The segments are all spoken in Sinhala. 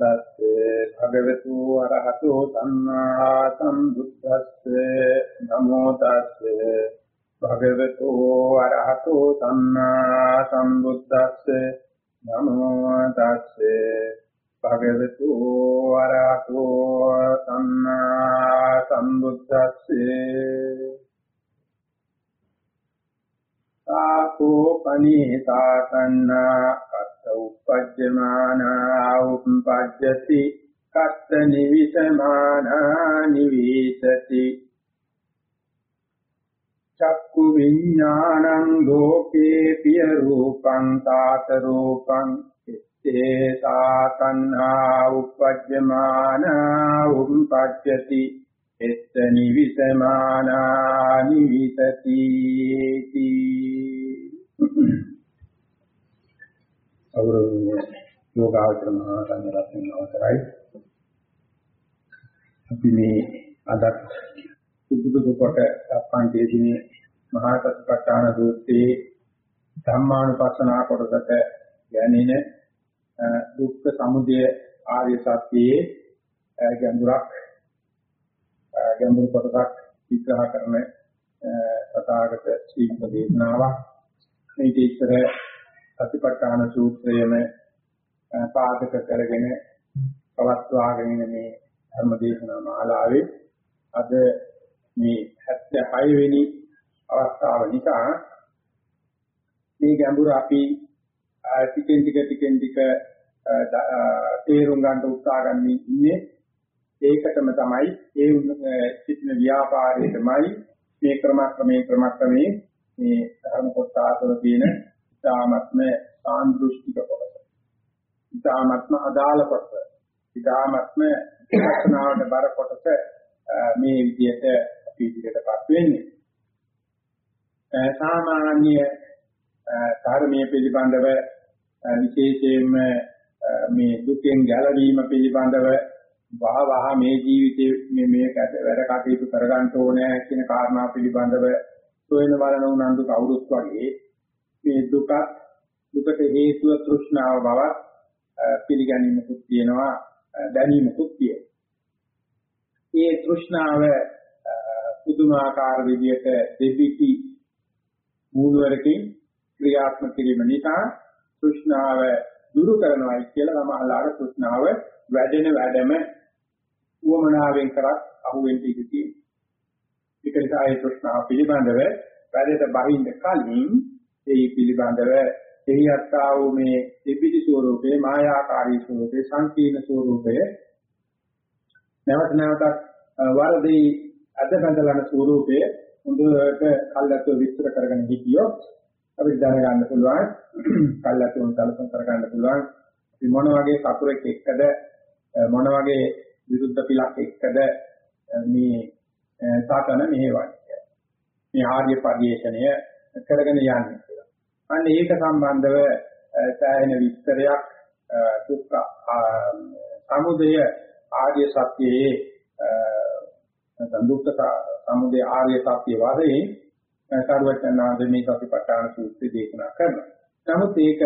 තස්සේ භගවතු අරහතෝ සම්මා සම්බුද්දස්සේ නමෝ තස්සේ භගවතු අරහතෝ සම්මා සම්බුද්දස්සේ නමෝ තස්සේ භගවතු අරහතෝ සම්මා සම්බුද්දස්සේ සාකෝ පනීතා තන්නා කත්ත උපජ්ජමානා උපපජ්ජති කත්ත නිවිසමානා නිවිසති චක්කු විඥානං ලෝකේ පිය රූපං තාත රූපං ඉත්තේ සාතන්නා උපජ්ජමානා උපපජ්ජති එත්ත නිවිසමානා නිවිසති අවරෝධය යෝගාවචර මහා සංඝරත්නය අවසරයි. අපි මේ අදත් සුදුසු කොට අපන්තේ දිනේ මහා සතිපට්ඨාන සූත්‍රයේ ධම්මානුපස්සනා කොටසට ගැනීම දුක්ඛ සමුදය ආර්ය සත්‍යයේ ගැඹුරක් ගැඹුරු කොටසක් විග්‍රහ කරන සතාගත ශ්‍රීමද දේශනාවක් මේ ඉතර සතිපට්ඨාන සූත්‍රයේම පාදක කරගෙන පවත්වාගෙන මේ ධර්ම දේශනා මාලාවේ අද මේ 76 වෙනි අවස්ථාව නිසා මේ ගැඹුර අපි ටිකෙන් ටික ටිකෙන් ටික තේරුම් ගන්න උත්සාහ ගන්න ඉන්නේ. ඒකටම තමයි ඒ සිටින ව්‍යාපාරයටමයි මේ ක්‍රමක්‍රමේ ක්‍රමක්‍රමේ මේ ධර්ම කොටසවල තියෙන ඉතාමත්ම සාන්දෘෂ්ටික කොටස. ඉතාමත්ම අදාළ කොටස. ඉතාමත්ම විපස්සනාවට බර කොටස මේ විදිහට අපි ඉදිරියටපත් වෙන්නේ. සාමාන්‍ය ධර්මයේ පිළිබඳව විශේෂයෙන්ම මේ දුකෙන් ගැලවීම පිළිබඳව වහ වහ මේ ජීවිතේ මේ මේක වැඩ කටයුතු කරගන්න ඕනේ කියන කාරණා පිළිබඳව සොයන බලන උනන්දු කවුරුත් වගේ මේ දුක දුකට හේතුව තෘෂ්ණාව බව පිළිගැනීමකුත් තියෙනවා දැනීමකුත් තියෙනවා. මේ තෘෂ්ණාව පුදුමාකාර විදියට දෙවිති මූලවරකින් ක්‍රියාත්මක කිරීම නිසා තෘෂ්ණාව දුරු කරනවායි කියලා සමහරවල් තෘෂ්ණාව වැඩෙන වැඩම උවමනාවෙන් කරත් අහුවෙන්න ඉඳී. ඒක නිසා ඒ තෘෂ්ණාව පිළිබඳව වැඩට බහින්න කලින් ඒ පිළිබඳව එහිත්තා වූ මේ දෙබිලි ස්වરૂපේ මායාකාරී ස්වરૂපේ සංකීර්ණ ස්වરૂපය නැවත නැවතත් වරදී අධබඳලන ස්වરૂපය හොඳට කල්ලාතු විස්තර කරගෙන හිටියොත් අපිට දැනගන්න පුළුවන් කල්ලාතුන් සැලසුම් කරගන්න පුළුවන්. අපි මොන වගේ කපුරෙක් එක්කද මොන වගේ විරුද්ධ පිලක් එක්කද මේ සාතන මෙහෙවන්නේ. මේ ආර්ය පරිශ්‍රණය කරගෙන යන්නේ. අන්න ඒක සම්බන්ධව සෑහෙන විස්තරයක් දුක්ඛ සමුදය ආර්ය සත්‍යයේ දුක්ඛ සමුදය ආර්ය සත්‍ය වාදයේ සාරවත්නාද මේ සතිපට්ඨාන සූත්‍රය දේශනා කරනවා. නමුත් ඒක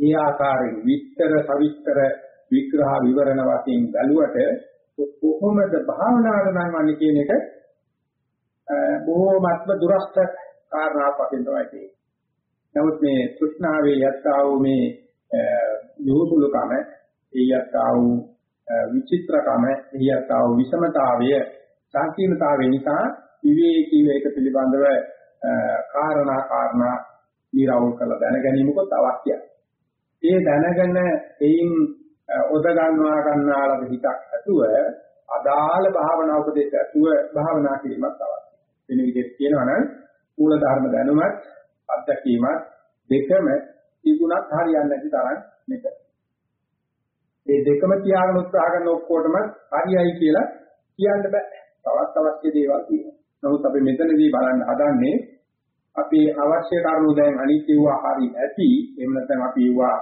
ඒ ආකාරයෙන් විස්තර සවිස්තර විග්‍රහ විවරණ වශයෙන් බැලුවට කොහොමද භාවනාවට නම් වන්නේ කියන එක බොහෝමත්ම දුරස්ත කාරණාවක් වශයෙන් තමයි තියෙන්නේ. නමුත් මේ තෘෂ්ණාවේ යත්තා වූ මේ යොහුසුලකම ඒ යත්තා වූ විචිත්‍රකම ඒ යත්තා වූ විෂමතාවය සංකීර්ණතාවය නිසා විවේකීව ඒක පිළිබඳව කාරණා කාරණා නිරවුල් කරලා දැන ගැනීමකොත් අවශ්‍යයි. ඒ දැනගෙන එයින් ඔද ගන්නවා ගන්නාලද හිතක් ඇතුව අදාළ භාවනා උපදේශ ඇතුව භාවනා කිරීමක් අවශ්‍යයි. වෙන විදිහට කියනවා නම් මූල ධර්ම දැනුමත් අත්දැකීමත් දෙකම තිබුණත් හරියන්නේ නැති තරම් මෙතන. මේ දෙකම තියාගෙන උත්සාහ කරන ඔක්කොටම හරියයි කියලා කියන්න බෑ. තවත් අවශ්‍ය දේවල් තියෙනවා. නමුත් අපි මෙතනදී බලන්න හදන්නේ අපි අවශ්‍ය කරුණු දැන් අනිත්‍යවා හරි ඇති. එහෙම නැත්නම් අපි ඒවා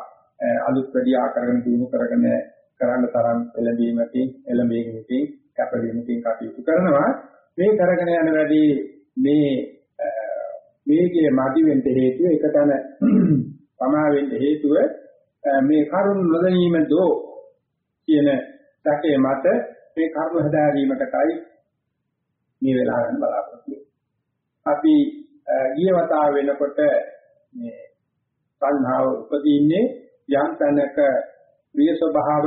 අලුත් වැඩි ආකාරයෙන් දිනු කරගෙන කරන්න තරම් එළඹීමකින් එළඹීමකින් කැපවීමකින් කටයුතු කරනවා. මේ කරගෙන යන වැඩි මේ මේකේ මදි වෙන්න හේතුව එකතන පමා වෙන්න හේතුව මේ කරුණ නොදැනීම දෝ කියන සැකේ මත මේ කර්ම හදාරීමකටයි මේ වෙලාව ගන්න බලාපොරොත්තු අපි ගිය වතාව වෙනකොට මේ සංහාව උපදීන්නේ යම් තැනක ප්‍රිය ස්වභාව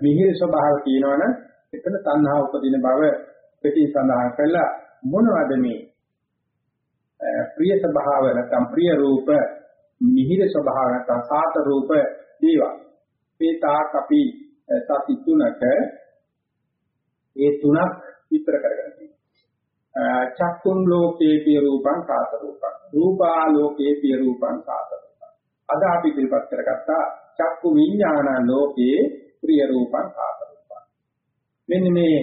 මිහිරි ස්වභාව කියනවනම් එතන තණ්හා උපදින බව පිටි සඳහන් කළා. මොනවද මේ ප්‍රිය ස්වභාව නැත්නම් ප්‍රිය රූප මිහිරි ස්වභාව නැත්නම් සාත රූප දේවා මේ තාක් අපි සති තුනක ඒ තුනක් විතර කරගෙන තියෙනවා චක්කුම් ලෝකේ පිය රූපං සාත රූපං රූපා ලෝකේ පිය රූපං සාත රූපං අද අපි ඉදිරිපත් කරගත්තා චක්කු විඥාන ලෝකේ ප්‍රිය රූපං සාත රූපං මෙන්න මේ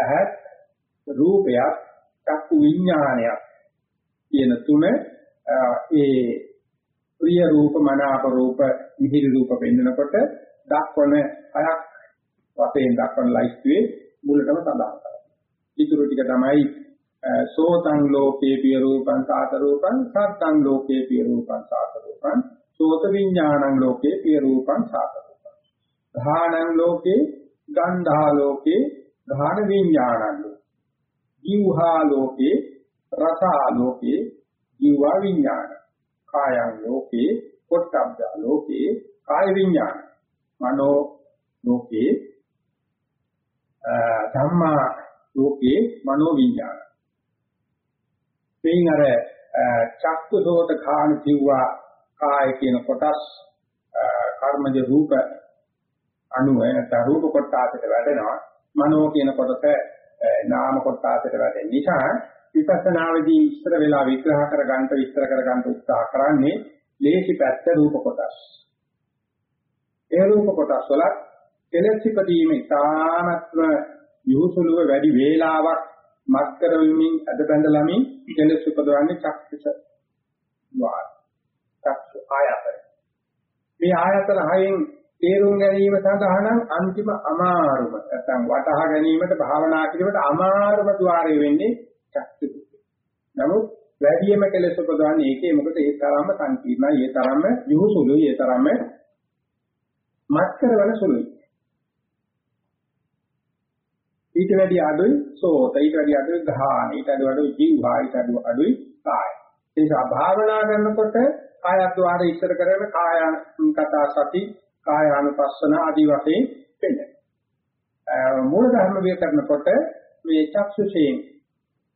ඇහත් රූපයක් චක්කු විඥානයක් කියන තුන ඒ ප්‍රිය රූප මනාප රූප මිහිරි රූප පෙන්වනකොට දක්වන හයක් වශයෙන් දක්වන ලයිස්ට්ුවේ මුලටම සඳහන් කරනවා. ඊටු ටික තමයි සෝතං ලෝකේ පිය රූපං සාත රූපං සත්තං ලෝකේ පිය රූපං සාත රූපං සෝත විඥානං ලෝකේ පිය රූපං සාත රූපං ධානං ලෝකේ ගන්ධා ලෝකේ ධාන විඥානං ජීවහා ලෝකේ රසා ලෝකේ ජීවා විඥාන කායං ලෝකේ පොට්ටබ්බ ලෝකේ කාය විඥාන මනෝ ලෝකේ ධම්මා ලෝකේ මනෝ විඥාන මේන් අර චක්කුසෝත khාන කිව්වා කාය කියන කොටස් කර්මජ රූප අණුව නැත්නම් රූප කොටසට වැඩෙනවා මනෝ කියන කොටස නාම කොටසට වැඩෙන නිසා විපස්සනාවේදී ඉස්සර වෙලා විග්‍රහ කර ගන්නට විස්තර කර ගන්න උත්සාහ කරන්නේ ලේසි පැත්ත රූප කොටස්. ඒ රූප කොටස් වල කෙලෙස් ඉදීම ඉතාමත්ම යොසුලුව වැඩි වේලාවක් මත් කරමින් අද බඳලමින් කෙලෙස් උපදවන්නේ චක්ෂුස වාර. චක්ෂු ආයතන. මේ ආයතන හයෙන් තේරුම් ගැනීම සඳහා නම් අන්තිම අමාරුම නැත්නම් වටහා ගැනීමට භාවනා කිරීමට අමාරුම ద్వාරය වෙන්නේ චක්ෂු නමුත් වැඩිම කෙලෙස් උපදවන්නේ ඒකේ. මොකද ඒ තරම්ම සංකීර්ණයි. ඒ තරම්ම යොහුසුළුයි ඒ තරම්ම මත් කරවන සුළුයි. ඊට වැඩි අඩුයි සෝත. ඊට වැඩි අඩුයි ගාන ඊට වැඩි අඩුයි ජීවා ඊට වැඩි අඩුයි කාය. ඒ නිසා භාවනා කරනකොට කායද්්වාර ඉස්සර කරගෙන කාය කතා සති කායානුපස්සන ආදී වශයෙන් වෙන්නේ මූල ධර්ම විය කරනකොට මේ චක්ෂුෂයෙන්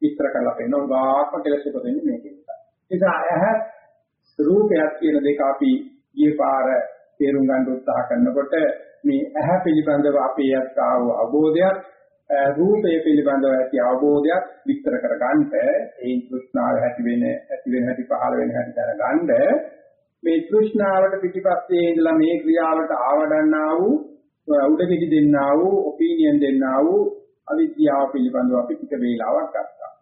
විස්තර කරලා පෙන්නන ගාක්ම කෙලෙස් උපදින්නේ මේකෙන්. නිසා. ඇහ රූපයක් කියන දෙක අපි ඊයේ පාර තේරුම් ගන්න උත්සාහ කරනකොට මේ ඇහ පිළිබඳව අපේ යත්තා වූ අවබෝධයක් රූපය පිළිබඳව ඇති අවබෝධයක් විස්තර කර ගන්නට ඒ තෘෂ්ණාව ඇති වෙන ඇති වෙන හැටි පහළ වෙන හැටි දැනගන්න. මේ තෘෂ්ණාවට පිටිපස්සේ ඉඳලා මේ ක්‍රියාවට ආවඩන්නා වූ උඩගෙඩි දෙන්නා වූ ඔපිනියන් දෙන්නා වූ අවිද්‍යාව පිළිබඳව අපි ටික වේලාවක් ගත්තා.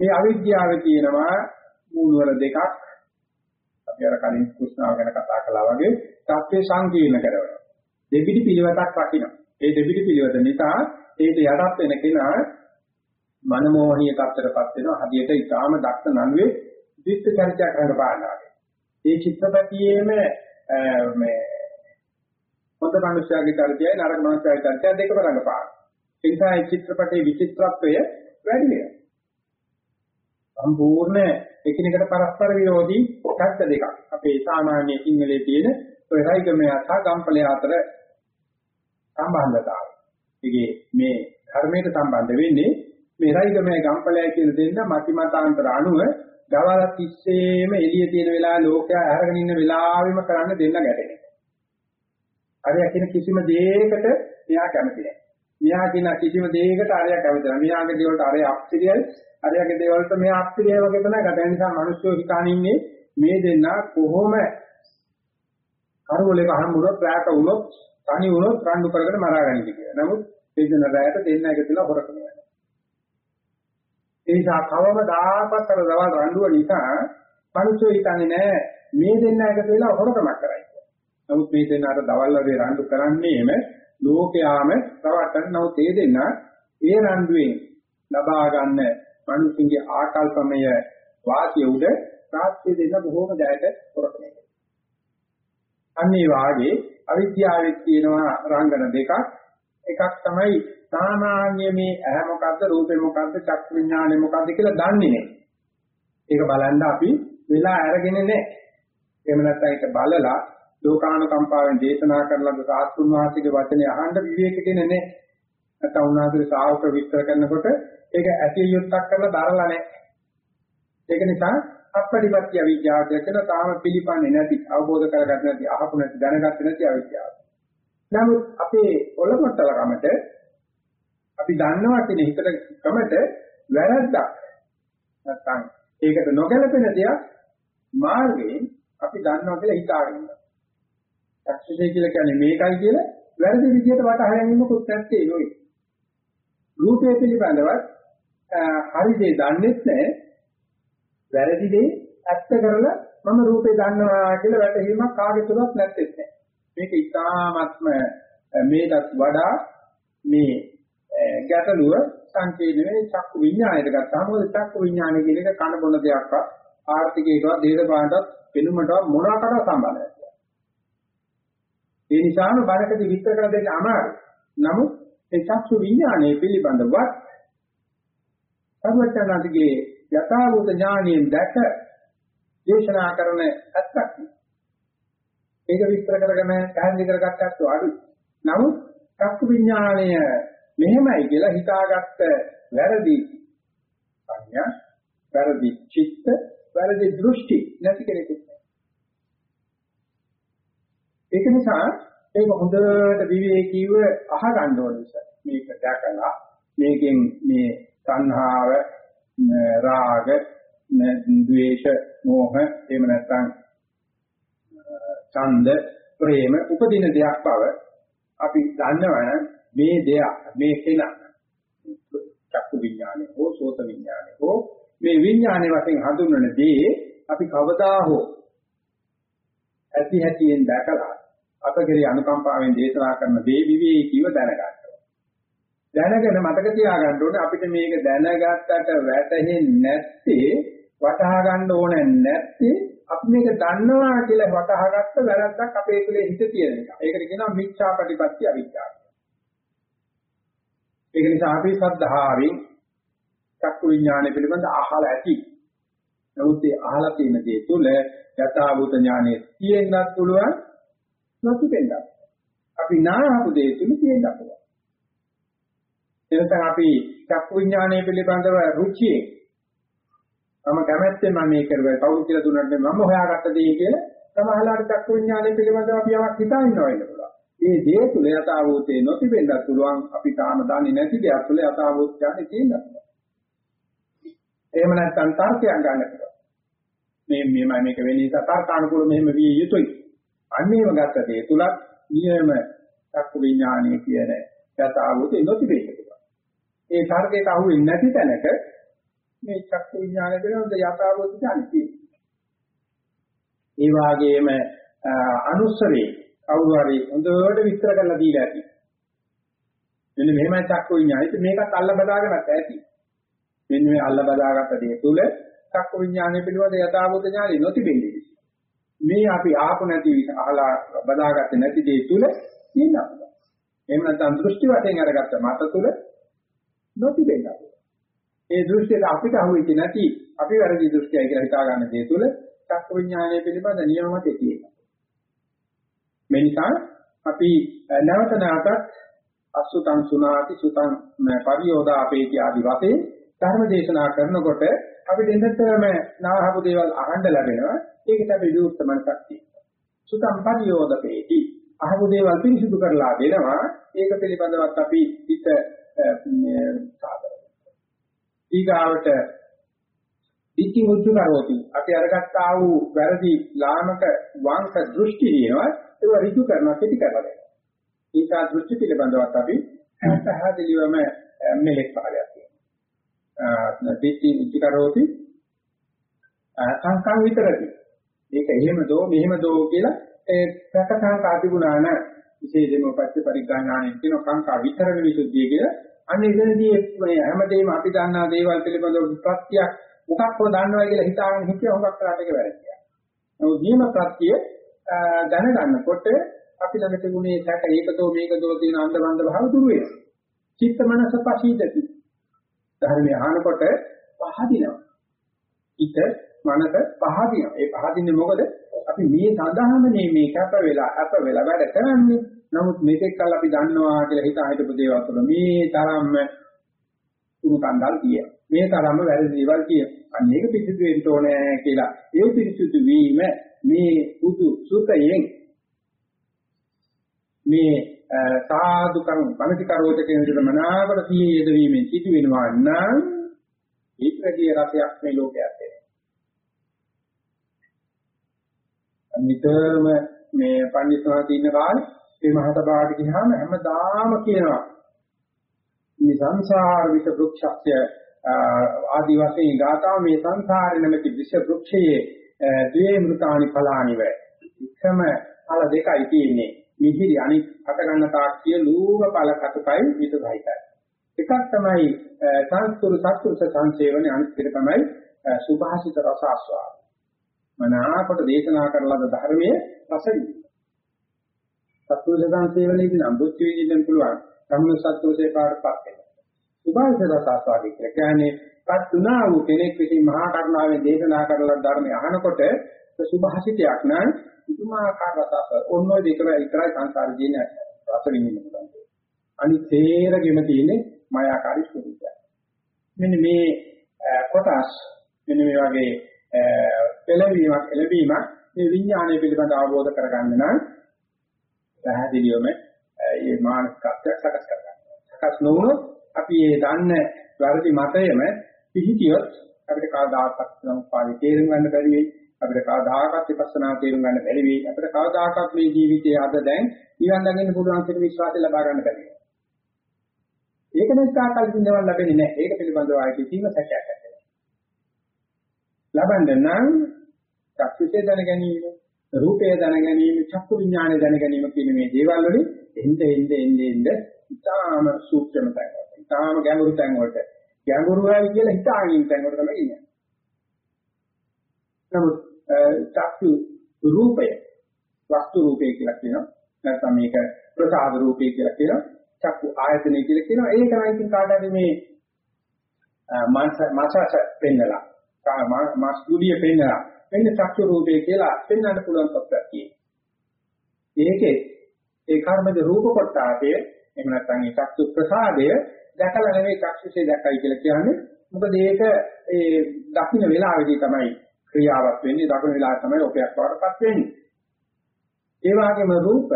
මේ අවිද්‍යාව කියනවා මූලවර දෙකක් අපි අර කලින් කුස්නාව ගැන කතා කළා වගේ තත්ත්වේ සංකීර්ණ කරනවා. දෙබිඩි පිළිවෙතක් රකින්න. ඒ දෙබිඩි පිළිවෙත නිසා ඒට යටත් වෙන කෙනා මනමෝහීය තත්ත්වයටපත් වෙනවා. හදියට ඊටාම දක්ෂ නළුවේ විත්ත චරිතයක් රඟපානවා. ඒ චිත්‍රපටියේම මේ හොඳ මනුස්සයාගේ චරිතයයි නරක මනුස්සයාගේ චරිතය දෙකම රඟපානවා. ඒ නිසා මේ චිත්‍රපටයේ විචිත්‍රත්වය වැඩි වෙනවා. සම්පූර්ණ එකිනෙකට පරස්පර විරෝධී පැත්ත දෙකක්. අපේ සාමාන්‍ය සිංහලයේ තියෙන ඔය රයිගමය සහ ගම්පලය අතර සම්බන්ධතාවය. ඒකේ මේ ධර්මයට සම්බන්ධ වෙන්නේ මේ රයිගමය ගම්පලය කියන දෙන්න මතිමතාන්තර අනුව දවල් තිස්සේම එළිය තියෙන වෙලාව ලෝකයා අරගෙන ඉන්න වෙලාවෙම කරන්න දෙන්න ගැටෙනවා. අර යකින කිසිම දෙයකට එයා කැමති නැහැ. මෙයා කියන කිසිම දෙයකට අරය කැමති නැහැ. මෙයාගේ දේවල්ට අරය අප්‍රියයි, අරයගේ දේවල්ට මෙයා අප්‍රියයි වගේ තමයි ගත. ඒ නිසා මිනිස්සු හිතාන ඉන්නේ මේ දෙන්න කොහොම කරවලක හම්බුනොත් රැට වුණොත් තනි වුණොත් රණ්ඩු කරගෙන මරාගන්නේ කියලා. නමුත් මේ දෙන රැට දෙන්න එකතුලා හොරකම යනවා. ඒ නිසා කවමදාකවත් අර දවල් රණ්ඩුව නිසා මිනිස්සු හිතන්නේ නෑ මේ දෙන්න එකතු වෙලා හොරකමක් කරයි කියලා. නමුත් මේ දෙන්න අර දවල් වගේ රණ්ඩු කරන්නේම ලෝකයාම රවට්ටන නමුත් ඒ දෙන්න ඒ රණ්ඩුවෙන් ලබා ගන්න මිනිසුන්ගේ ආකල්පමය වාසිය උඩ රාත්‍රී දෙන්න බොහෝම ජයට හොරකම අන්නේ වාගේ අවිද්‍යාවෙත් තියෙනවා රංගන දෙකක්. එකක් තමයි සාමාන්‍ය මේ ඇහැ මොකද්ද රූපේ මොකද්ද චක්කු විඥානේ මොකද්ද කියලා දන්නේ නැහැ. ඒක බලන්න අපි වෙලා අරගෙන නැහැ. එහෙම නැත්නම් ඒක බලලා ලෝකානුකම්පාවෙන් දේශනා කරන ලද සාස්තුන් වහන්සේගේ වචනේ අහන්න විවේකගෙන නැහැ. නැත්නම් උන්වහන්සේ ශාවක විස්තර කරනකොට ඒක ඇතිය යුක්තක් කරලා දරලා නැහැ. ඒක නිසා අපරිපත්‍ය අවිද්‍යාව කියන තාම පිළිපන්නේ නැති අවබෝධ කරගන්න නැති අහපු නැති දැනගත්තේ නැති අවිද්‍යාව. නමුත් අපේ ඔලොමට්ටලකමට අපි දන්නවා කියන හිතට කමට වැරද්දක් නැත්නම් ඒකට නොගැලපෙන දෙයක් මාර්ගයෙන් අපි දන්නවා කියලා හිතාගෙන ඉන්නවා. සක්සෙසේ කියලා කියන්නේ මේකයි කියලා වැරදි විදිහට වටහා ගැනීමකුත් නැත්තේ නෝයි. රූපය පිළිබඳවත් හරි දේ දන්නේත් නැහැ. වැරදි දේ ඇත්ත කරලා මම රූපේ දන්නවා කියලා වැටහීමක් කාගේ තුලත් නැත්තේ නැහැ. මේක ඉතාමත්ම මේකට වඩා මේ ගැටලුව සංකේතන වෙන්නේ චක්කු විඥාණයට ගත්තාම මොකද චක්කු විඥාණය කියන එක කන බොන දෙයක්වත් ආර්ථිකයකවත් දේශපාලනටවත් වෙනුමටවත් මොනවාකට සම්බන්ධ නැහැ. ඒ නිසාම බණකදී විස්තර කර දෙන්න අමාරුයි. නමුත් ඒ චක්කු විඥාණය පිළිබඳව සර්වඥාන්තිගේ යථාභූත ඥාණයෙන් දැක දේශනා කරන ඇත්තක්. ඒක විස්තර කරගෙන පැහැදිලි කරගත්තත් අඩුයි. නමුත් චක්කු විඥාණය මෙහෙමයි කියලා හිතාගත්ත වැරදි සංඥා, වැරදි චිත්ත, වැරදි දෘෂ්ටි නැති කෙනෙකුට. ඒක නිසා ඒක හොඳට විවේකීව අහගන්න ඕන නිසා මේක දැකලා මේකෙන් මේ සංහාව රාග ද්වේෂ මෝහ එහෙම නැත්නම් ඡන්ද ප්‍රේම උපදින දෙයක් බව අපි දන්නවනම් මේ දෙයක් මේ කෙනා චක්කු විඥානේ හෝ සෝත විඥානේ හෝ මේ විඥානේ වශයෙන් හඳුන්වන දේ අපි කවදා හෝ ඇති හැටියෙන් දැකලා අපගේ අනුකම්පාවෙන් දේශනා කරන දේ විවේකීව දැනගන්නවා. දැනගෙන මතක තියාගන්න ඕනේ අපිට මේක දැනගත්තට වැටහෙන්නේ නැත්තේ වටහා ගන්න ඕනේ නැත්තේ අපි මේක දන්නවා කියලා වටහාගත්ත වැරද්දක් අපේ තුලේ හිත තියෙන එක. ඒකට කියනවා මිච්ඡා ප්‍රතිපත්ති අවිද්‍යාව. ඒක නිසා අපි සද්ධාවෙන් චක්කු විඥානය පිළිබඳ අහලා ඇති. නමුත් ඒ අහලා තියෙන දේ තුල යථාභූත ඥානෙ තියෙන්නත් පුළුවන් නැති වෙන්නත්. අපි නාහපු දේ තුල තියෙන්නත් පුළුවන්. එනතන අපි චක්කු විඥානය පිළිබඳව රුචියේ මම කැමැත්තෙන් මම මේ කරුවා කවුරු කියලා දුන්නත් මම හොයාගත්ත දේ කියලා සමහරවිට චක්කු විඥානය පිළිබඳව අපි යමක් හිතා ඉන්නවා වෙන්න පුළුවන්. මේ දේ තුල යථාභූතේ නොතිබෙන්නත් පුළුවන් අපි තාම දන්නේ නැති දෙයක් තුල යථාභූත ඥානෙ තියෙනවා. එහෙම නැත්නම් තර්කයක් ගන්න පුළුවන්. මේ මේමයි මේක වෙන්නේ නිසා තර්කානුකූල මෙහෙම විය යුතුයි. අන්නේම ගත්ත දේ තුලත් නියම චක්කු විඥානය කියන යථාභූතේ නොතිබෙන්න පුළුවන්. ඒ තර්කයට අහු වෙන්නේ නැති තැනක මේ චක්කු විඥානය පිළිබඳ යථාභූත ඥානෙ තියෙනවා. ඒ වාගේම අනුස්සරේ කවුරු හරි හොඳට විස්තර කරලා දීලා ඇති. මෙන්න මෙහෙමයි චක්කු විඥානය. මේකත් අල්ල බදාගන්නත් ඇති. මෙන්න මේ අල්ල බදාගත්ත දේ තුල චක්කු විඥානය පිළිබඳ යථාභූත ඥානෙ නොතිබෙන්නේ. මේ අපි ආපු නැති අහලා බදාගත්තේ නැති දේ තුල තියෙනවා. එහෙම නැත්නම් දෘෂ්ටි වශයෙන් අරගත්ත මත තුල නොතිබෙනවා. ඒ දෘෂ්ටියට අපිට අහුවෙච්ච නැති අපි වැරදි දෘෂ්ටියයි කියලා හිතා ගන්න දේ තුල චක්කු විඥානය පිළිබඳ නියම මතය තියෙනවා. මේ නිසා අපි නැවත නැවතත් අසුතං සුනාති සුතං පරියෝදාපේති ආදි වශයෙන් ධර්ම දේශනා කරනකොට අපි දෙන්නටම නාහපු දේවල් අහන්න ලැබෙනවා. ඒකට අපි විවෘත මනසක් තියෙනවා. සුතං පරියෝදපේති අහපු දේවල් පිරිසිදු කරලා දෙනවා. ඒක පිළිබඳවත් අපි හිත සාදර ඊගාවට ඉති මුච්ච කරෝති. අපි අරගත්ත ආ වූ වැරදි ලාමක වංශ දෘෂ්ටි දිනවා ඒක ඍජු කරනවා කෙටි කරනවා. දැන්. ඒක දෘෂ්ටි පිළිබඳවත් අපි පැහැදිලිවම මෙහෙක් භාගයක් තියෙනවා. දෙති උච්චකරෝති සංකම් විතරයි. ඒක එහෙම දෝ මෙහෙම දෝ කියලා ඒ ප්‍රකටංකා තිබුණා න විශේෂයෙන්ම පච්ච පරිඥාණයෙන් කියන කාංකා විතරක විසුද්ධිය කියලා අන්න එතනදී මේ හැමදේම අපි දන්නා දේවල් පිළිබඳව ප්‍රත්‍යක් මොකක් හෝ දන්නවා කියලා හිතාගෙන හිටිය හොඟක් කරාට ඒක වැරදියි. නමුත් නියම ප්‍රත්‍ය දැනගන්නකොට අපි ළඟ තිබුණේ සැක ඒකතෝ මේකතෝ තියෙන අන්දවන්ද භාව දුර වෙනවා. චිත්ත මනස පසීදති. ධර්මය අහනකොට පහදිනවා. හිත මනස පහදිනවා. ඒ පහදින්නේ මොකද? අපි මේ සඳහාමනේ මේ කැප වෙලා අප වෙලා වැඩ කරන්නේ. නමුත් මේකෙක් කල් අපි දන්නවා කියලා හිත හිතපු දේවල් තුළ මේ තරම්ම උණු කන්දල් කිය. මේ තරම්ම වැරදි දේවල් කිය. අන්න ඒක පිළිසිදු වෙන්න ඕනේ කියලා. ඒ පිළිසිදු වීම මේ බුදු සුතයෙන් මේ සාදුකම් පණතිකරෝත කියන විදිහට මනාවර සිහිය යෙදවීමෙන් සිදු වෙනවා නම් ඊප්‍රදී රසයක් මේ ලෝකයට එනවා. නිතරම මේ පඬිස්සවාදී ඉන්න කාලේ මේ මහතබාට ගියාම හැමදාම කියනවා මේ සංසාර විස වෘක්ෂය ආදි වශයෙන් ගාතාව මේ සංසාරේ නැමැති විස වෘක්ෂයේ ද්වේ මෘතානි ඵලානි වේ. එකම ඵල දෙකයි තියෙන්නේ. මිහිරි අනිත් අත ගන්න තාක් සියලුම ඵල කටුකයි විසුයිතයි. එකක් තමයි සංස්කෘත සත්පුරුෂ සංසේවනේ අනිත් එක තමයි සුභාසිත රස ආස්වාද. මනාකොට දේශනා කරලද ධර්මයේ රස විඳින. සත්පුරුෂ සංසේවනයේදී නම් බුද්ධ විදින්න පුළුවන්. සම්මුත සත්පුරුෂේ පාඩපත් වෙනවා. සුභාසිත රස ආස්වාද කියන්නේ පත්ුණා වූ කෙනෙක් විසින් මහා කරුණාවෙන් දේශනා කරලා ධර්මය අහනකොට සුභාසිතයක් නම් පුදුමාකාර රසස ඔන්න ඔය දෙක විතරයි සංසාරේ දින රස විඳින්න පුළුවන්. අනිත් තේරගෙම තියෙන්නේ මායාකාරී ස්වરૂපය. මෙන්න මේ කොටස් මෙන්න මේ වගේ පෙළවීමක් එළවීමක් මේ විඥානය පිළිබඳ අවබෝධ කරගන්න නම් පැහැදිලිවම මේ මානසිකත්වයක් සකස් කරගන්න. සකස් නොවුනොත් අපි මේ දන්න වැරදි මතයම පිහිටියොත් අපිට කවදාකවත් සම්පාදේ තේරුම් ගන්න බැරි වෙයි. අපිට කවදාකවත් විපස්සනා තේරුම් ගන්න බැරි වෙයි. අපිට කවදාකවත් මේ ජීවිතයේ අද දැන් නිවන් දකින්න පුළුවන් කියන විශ්වාසය ලබා ගන්න බැරි වෙයි. ඒක නිසා කල්පින් දේවල් ලැබෙන්නේ නැහැ. ඒක පිළිබඳව ආයේ කිසිම සැකයක් නැහැ. ලබන්න නම් චක්ෂුසේ දැන ගැනීම, රූපය දැන ගැනීම, චක්කු විඥානය දැන ගැනීම කියන මේ දේවල් වලින් එnde එnde එnde එnde ඉතාම සූක්ෂම තැන් වලට, ඉතාම ගැඹුරු තැන් වලට, ගැඹුරුයි කියලා හිතාගෙන තැන් වලට තමයි ඉන්නේ. නමුත් චක්කු රූපය වස්තු රූපය කියලා කියනවා. නැත්නම් මේක ප්‍රසාද රූපය කියලා කියනවා. චක්කු ආයතනය කියලා කියනවා. ඒක නම් ඉතින් කාටද මේ මාස මාසස පෙන්නලා. මාස් කුඩිය පෙන්නලා. මෙන්න චක්කු රූපය කියලා පෙන්වන්න පුළුවන් තත්ත්වයක් තියෙනවා. ඒකේ ඒ කර්මජ රූප කොටාපේ එහෙම නැත්නම් ඒ චක්කු ප්‍රසාදය දැකලා නෙවෙයි චක්ෂුසේ දැකයි කියලා කියන්නේ. මොකද ඒක ඒ දකින්න වෙලාවේදී තමයි ක්‍රියාවක් වෙන්නේ දකුණු වෙලාව තමයි ඔපයක් වඩපත් වෙන්නේ. ඒ වගේම රූප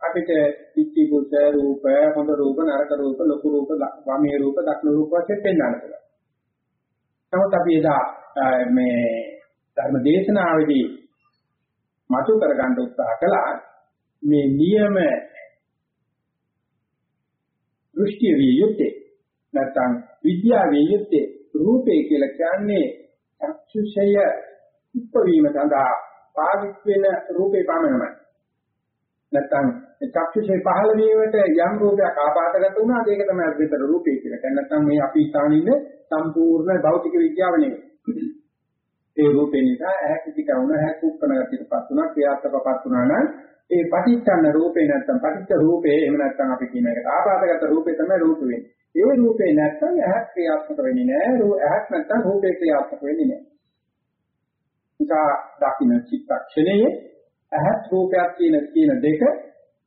අපිට පිටි කුස රූප හොඳ රූප නරක රූප ලොකු රූප වමේ රූප දක්න රූප වශයෙන් පෙන්වන්න පුළුවන්. නමුත් අපි එදා මේ ධර්ම දේශනාවේදී මතු කරගන්න උත්සාහ කළා මේ නියම දෘෂ්ටි වියුත්තේ නැත්නම් විද්‍යාව වියුත්තේ රූපේ කියලා කියන්නේ චක්ෂුෂය උපවීම සඳහා පාවිච්චි වෙන රූපේ පමණයි. නැත්නම් චක්ෂුෂේ පහළ වීමට යම් රූපයක් ආපාතගත වුණා ඒක තමයි අද්විතර රූපේ කියලා. දැන් නැත්නම් මේ අපි ස්ථානින්නේ සම්පූර්ණ භෞතික විද්‍යාව නෙවෙයි. ඒ රූපේ නිසා ඇහැ කිසිකවුන ඇහැ කුප්පන ගතියටපත් වුණා ක්‍රියාත්මකපත් වුණා නම් ඒ පටිච්චන්න රූපේ නැත්නම් පටිච්ච රූපේ එහෙම නැත්නම් අපි කියන එකට ආපාතගත රූපේ තමයි රූප වෙන්නේ. ඒ රූපේ නැත්නම් ඇහැ ක්‍රියාත්මක වෙන්නේ නැහැ. ඇහක් නැත්නම් රූපේ ක්‍රියාත්මක වෙන්නේ නැහැ. නිසා දකින්න චිත්තක්ෂණයේ ඇහත් රූපයක් කියන කියන දෙක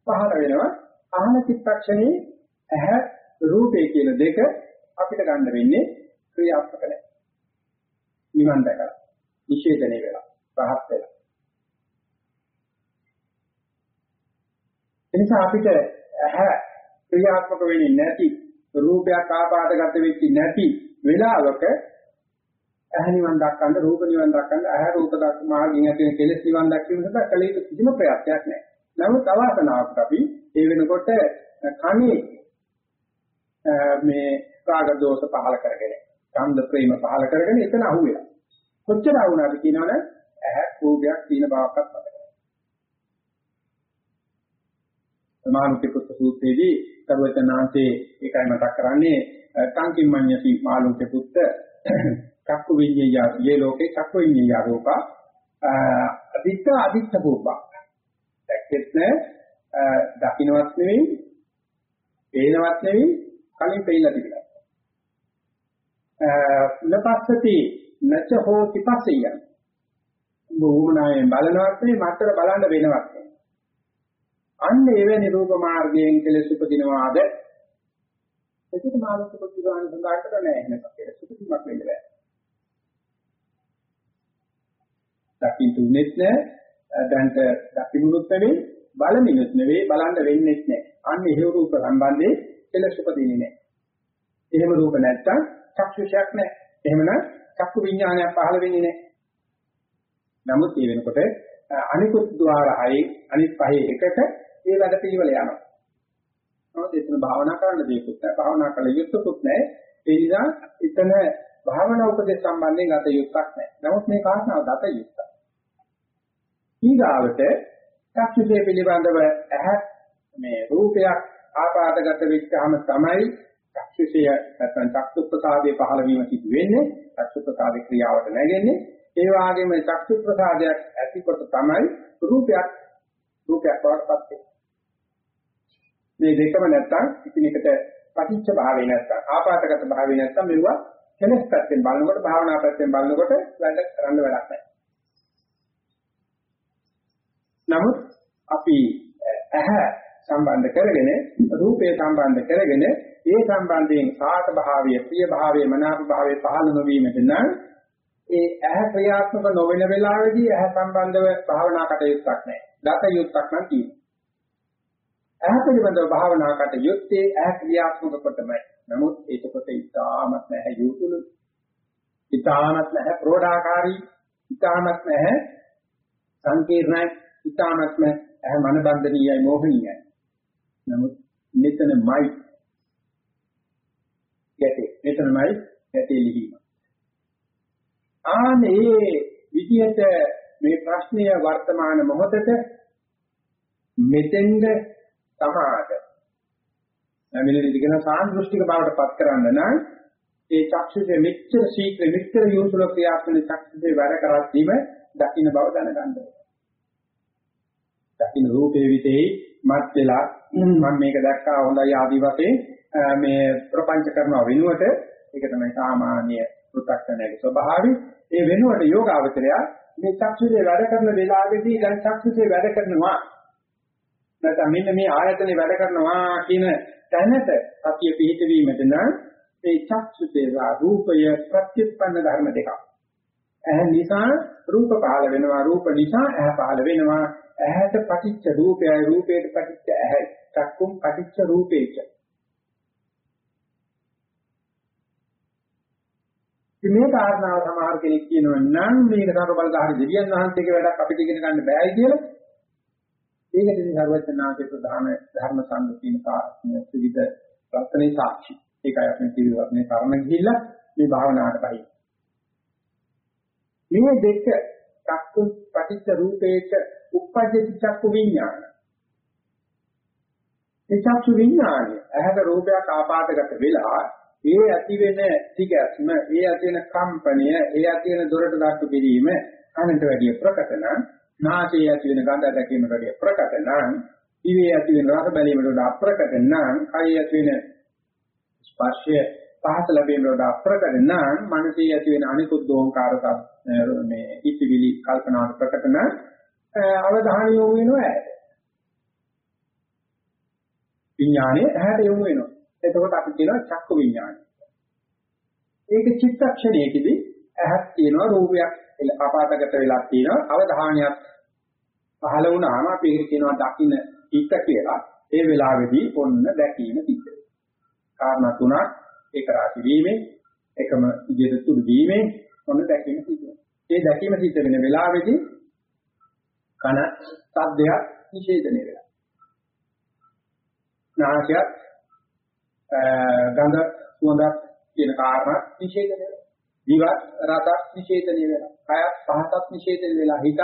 පහළ වෙනවා. අහන චිත්තක්ෂණයේ ඇහ රූපේ කියන දෙක අපිට ගන්න වෙන්නේ ක්‍රියාත්මක නැහැ. නිවන් දැකලා නිෂේධනය වෙලා රහත් වෙලා. එනිසා අපිට ඇහ ක්‍රියාත්මක වෙන්නේ නැති රූපයක් ආපාදගත වෙච්ච නැති වෙලාවක ඇහැ නිවන් දක්වන්න රූප නිවන් දක්වන්න ඇහැ රූප දක් මාර්ගයෙන් ඇති වෙන කෙලෙස් නිවන් දක්වීම සඳහා කල යුතු කිසිම ප්‍රයත්නයක් නැහැ. නමුත් අවාසනාවක් අපි ඒ වෙනකොට කණේ මේ රාග දෝෂ පහල කරගෙන ඡන්ද ප්‍රේම පහල කරගෙන එතන අහුවෙලා. කොච්චර වුණාද කියනවනේ ඇහැ රූපයක් තියෙන බවක්වත් මතකයි. සමානුති පුත්‍ර සූත්‍රයේදී සර්වචනාංශේ ඒකයි මතක් කරන්නේ කාංකිම්මඤ්ඤති මාළුන්ති පුත්‍ර චක්කු විඤ්ඤාය යේ ලෝකේ චක්කු විඤ්ඤාය රූප අදිත්ත අදිත්ත රූප දැක්කෙත් නෑ දකින්නවත් නෙවෙයි, පේනවත් නෙවෙයි, කලින් පෙන්නලා තිබිලා. නපස්සති නච හෝති පස්සෙයන්. බොහොමනායෙන් බලනවත් නෙවෙයි, මත්තර බලන්න වෙනවත් නෙවෙයි. අන්න එවැනි රූප මාර්ගයෙන් කෙලෙස් උපදිනවාද? එතකොට මානසික ප්‍රතිගාන සඳහන් කරන්නේ නැහැ නේද? කෙලෙස් උපදින්නක් වෙන්න බෑ. දකින්න උනේත් නැහැ දැන්ට දකින්නුත් නෙවෙයි බලමිනුත් නෙවෙයි බලන්න වෙන්නේ නැහැ. අන්න එහෙම රූප සම්බන්ධේ කෙලස් උපදින්නේ නැහැ. එහෙම රූප නැත්තම් චක්ෂුෂයක් නැහැ. එහෙමනම් චක්කු විඥානයක් පහළ වෙන්නේ නැහැ. නමුත් මේ වෙනකොට අනිකුත් ద్వාර හයේ අනිත් පහේ එකට ඒ වැඩ පිළිවෙල යනවා. නමුත් එතන භාවනා කරන්න දෙයක්වත් නැහැ. භාවනා කළ යුතුකුත් නැහැ. ඒ නිසා එතන භාවනා උපදේශ සම්බන්ධයෙන් ගත යුක්තක් නැහැ. නමුත් මේ කාරණාව දත යුක්තයි. ඊගාවට චක්ෂුෂේ පිළිබඳව ඇහ මේ රූපයක් ආපාදගත වෙච්චාම තමයි චක්ෂුෂය නැත්නම් චක්සු ප්‍රසාදයේ පහළ වීම සිදු වෙන්නේ. චක්සු ප්‍රසාදේ ක්‍රියාවට නැගෙන්නේ. ඒ වගේම චක්සු ප්‍රසාදයක් ඇතිකොට තමයි රූපයක් රූපයක් වඩපත් වෙන්නේ. මේ දෙකම නැත්තම් එකිනෙකට පටිච්ච භාවය නැත්තම් ආපාතගත භාවය නැත්තම් මෙවුවා කෙලස් පැත්තෙන් බලනකොට භාවනා පැත්තෙන් බලනකොට වැඩ කරන්න වැඩක් නැහැ. නමුත් අපි ඇහැ සම්බන්ධ කරගෙන රූපේ සම්බන්ධ කරගෙන ඒ සම්බන්ධයෙන් සාත භාවය, ප්‍රිය භාවය, මනාප භාවය පහළ නොවීමට නම් ඒ ඇහැ ක්‍රියාත්මක නොවන වෙලාවේදී ඇහැ සම්බන්ධව භාවනා කටයුත්තක් නැහැ. දත යුත්තක් නම් තියෙනවා. ඇහැ පිළිබඳව භාවනා කටයුත්තේ ඇහැ ක්‍රියාත්මක කොටමයි. නමුත් ඒකකොට ඉතාමත් නැහැ යොතුළු. ඉතාමත් නැහැ ප්‍රෝඩාකාරී. ඉතාමත් නැහැ සංකීර්ණයි. ඉතාමත්ම ඇහැ මන බන්ධනීයයි මෝහනීයයි. නමුත් මෙතනමයි යටේ මෙතනමයි යටේ ලිහිම. ආනේ විදියට මේ ප්‍රශ්නය වර්තමාන මොහොතට මෙතෙන්ද සමාද නැමිලි දිගන සාන්දෘෂ්ටික බවට පත් කරන්න නම් ඒ චක්ෂුසේ මෙච්චර ශීක්‍ර මෙච්චර යොසුල ක්‍රියාත්මක චක්ෂුසේ වැඩ කරද්දීම දකින්න බව දැනගන්න ඕනේ. දකින්න රූපේ විතෙහි මත් වෙලා මම මේක දැක්කා හොඳයි ආදි වශයෙන් මේ ප්‍රපංච කරන වෙනුවට. ඒක තමයි සාමාන්‍ය පෘථග්ජනයේ ස්වභාවය. ඒ වෙනුවට යෝගාවචරය මේ චක්ෂුසේ වැඩ කරන වෙලාවේදී දැන් චක්ෂුසේ වැඩ කරනවා. නැත්නම් මෙන්න මේ ආයතනේ වැඩ කරනවා කියන තැනට සතිය පිහිටවීමට නම් මේ චක්ෂුසේ රූපය ප්‍රත්‍යুৎপন্ন ධර්ම දෙකක්. ඇහ නිසා රූප පහළ වෙනවා රූප නිසා ඇහ පහළ වෙනවා. ඇහැට පටිච්ච රූපයයි රූපයට පටිච්ච ඇහැ චක්කුම් පටිච්ච රූපේච. මේ කාරණාව සමහර කෙනෙක් කියනවා නම් මේක තර බලදාහරි දෙවියන් වහන්සේගේ වැඩක් අපිට ඉගෙන ගන්න බෑයි කියලා. ඒකට ඉතින් සර්වඥාන්සේ ප්‍රධාන ධර්ම සම්මුතියන කාර්ය විවිධ රත්නේ සාක්ෂි. ඒකයි අපි පිළිවෙලනේ කරණ ගිහිල්ලා මේ භාවනාවට බහි මේ දෙක චක්කු පටිච්ච රූපේච උප්පජ්ජති චක්කු විඥාන. ඒ චක්කු විඥානය ඇහැට රූපයක් ආපාදගත වෙලා ඒ ඇති වෙන තිගැස්ම, ඒ ඇති වෙන කම්පනය, ඒ ඇති වෙන දොරට දාට්ටු කිරීම අනන්ත වැඩි ප්‍රකට නම්, නාසයේ ඇති වෙන ගඳ දැකීමට වැඩි ප්‍රකට නම්, දිවේ ඇති වෙන රස බැලීමට වඩා අප්‍රකට නම්, කය ඇති වෙන ස්පර්ශය පහත ලැබීමට වඩා අප්‍රකට නම්, මනසේ ඇති වෙන අනිකුත් දෝංකාරක මේ ඉතිවිලි කල්පනාවට ප්‍රකට නම් අවධානය යොමු වෙනවා ඇහැට. විඥානය ඇහැට යොමු වෙනවා. එතකොට අපි කියනවා චක්කු විඥානය. ඒක චිත්තක්ෂණයකදී ඇහක් තියෙනවා රූපයක් අපාතගත වෙලා තියෙනවා අවධානයක් පහළ වුණාම අපි ඒක කියනවා දකින්න චිත්ත කියලා. ඒ වෙලාවේදී ඔන්න දැකීම සිද්ධ වෙනවා. කාරණා තුනක් ඒක රාශි වීමෙන් එකම විදිහට තුඩු වීමෙන් ඔන්න දැකීම සිද්ධ වෙනවා. ඒ දැකීම සිද්ධ වෙන වෙලාවේදී කන සද්දයක් නිෂේධනය වෙලා. නාසයත් ගඳ සුවඳක් කියන කාරණා නිෂේධනය වෙලා. දිවත් රසක් නිෂේධනය වෙලා. කයත් පහසක් නිෂේධනය වෙලා. හිතත්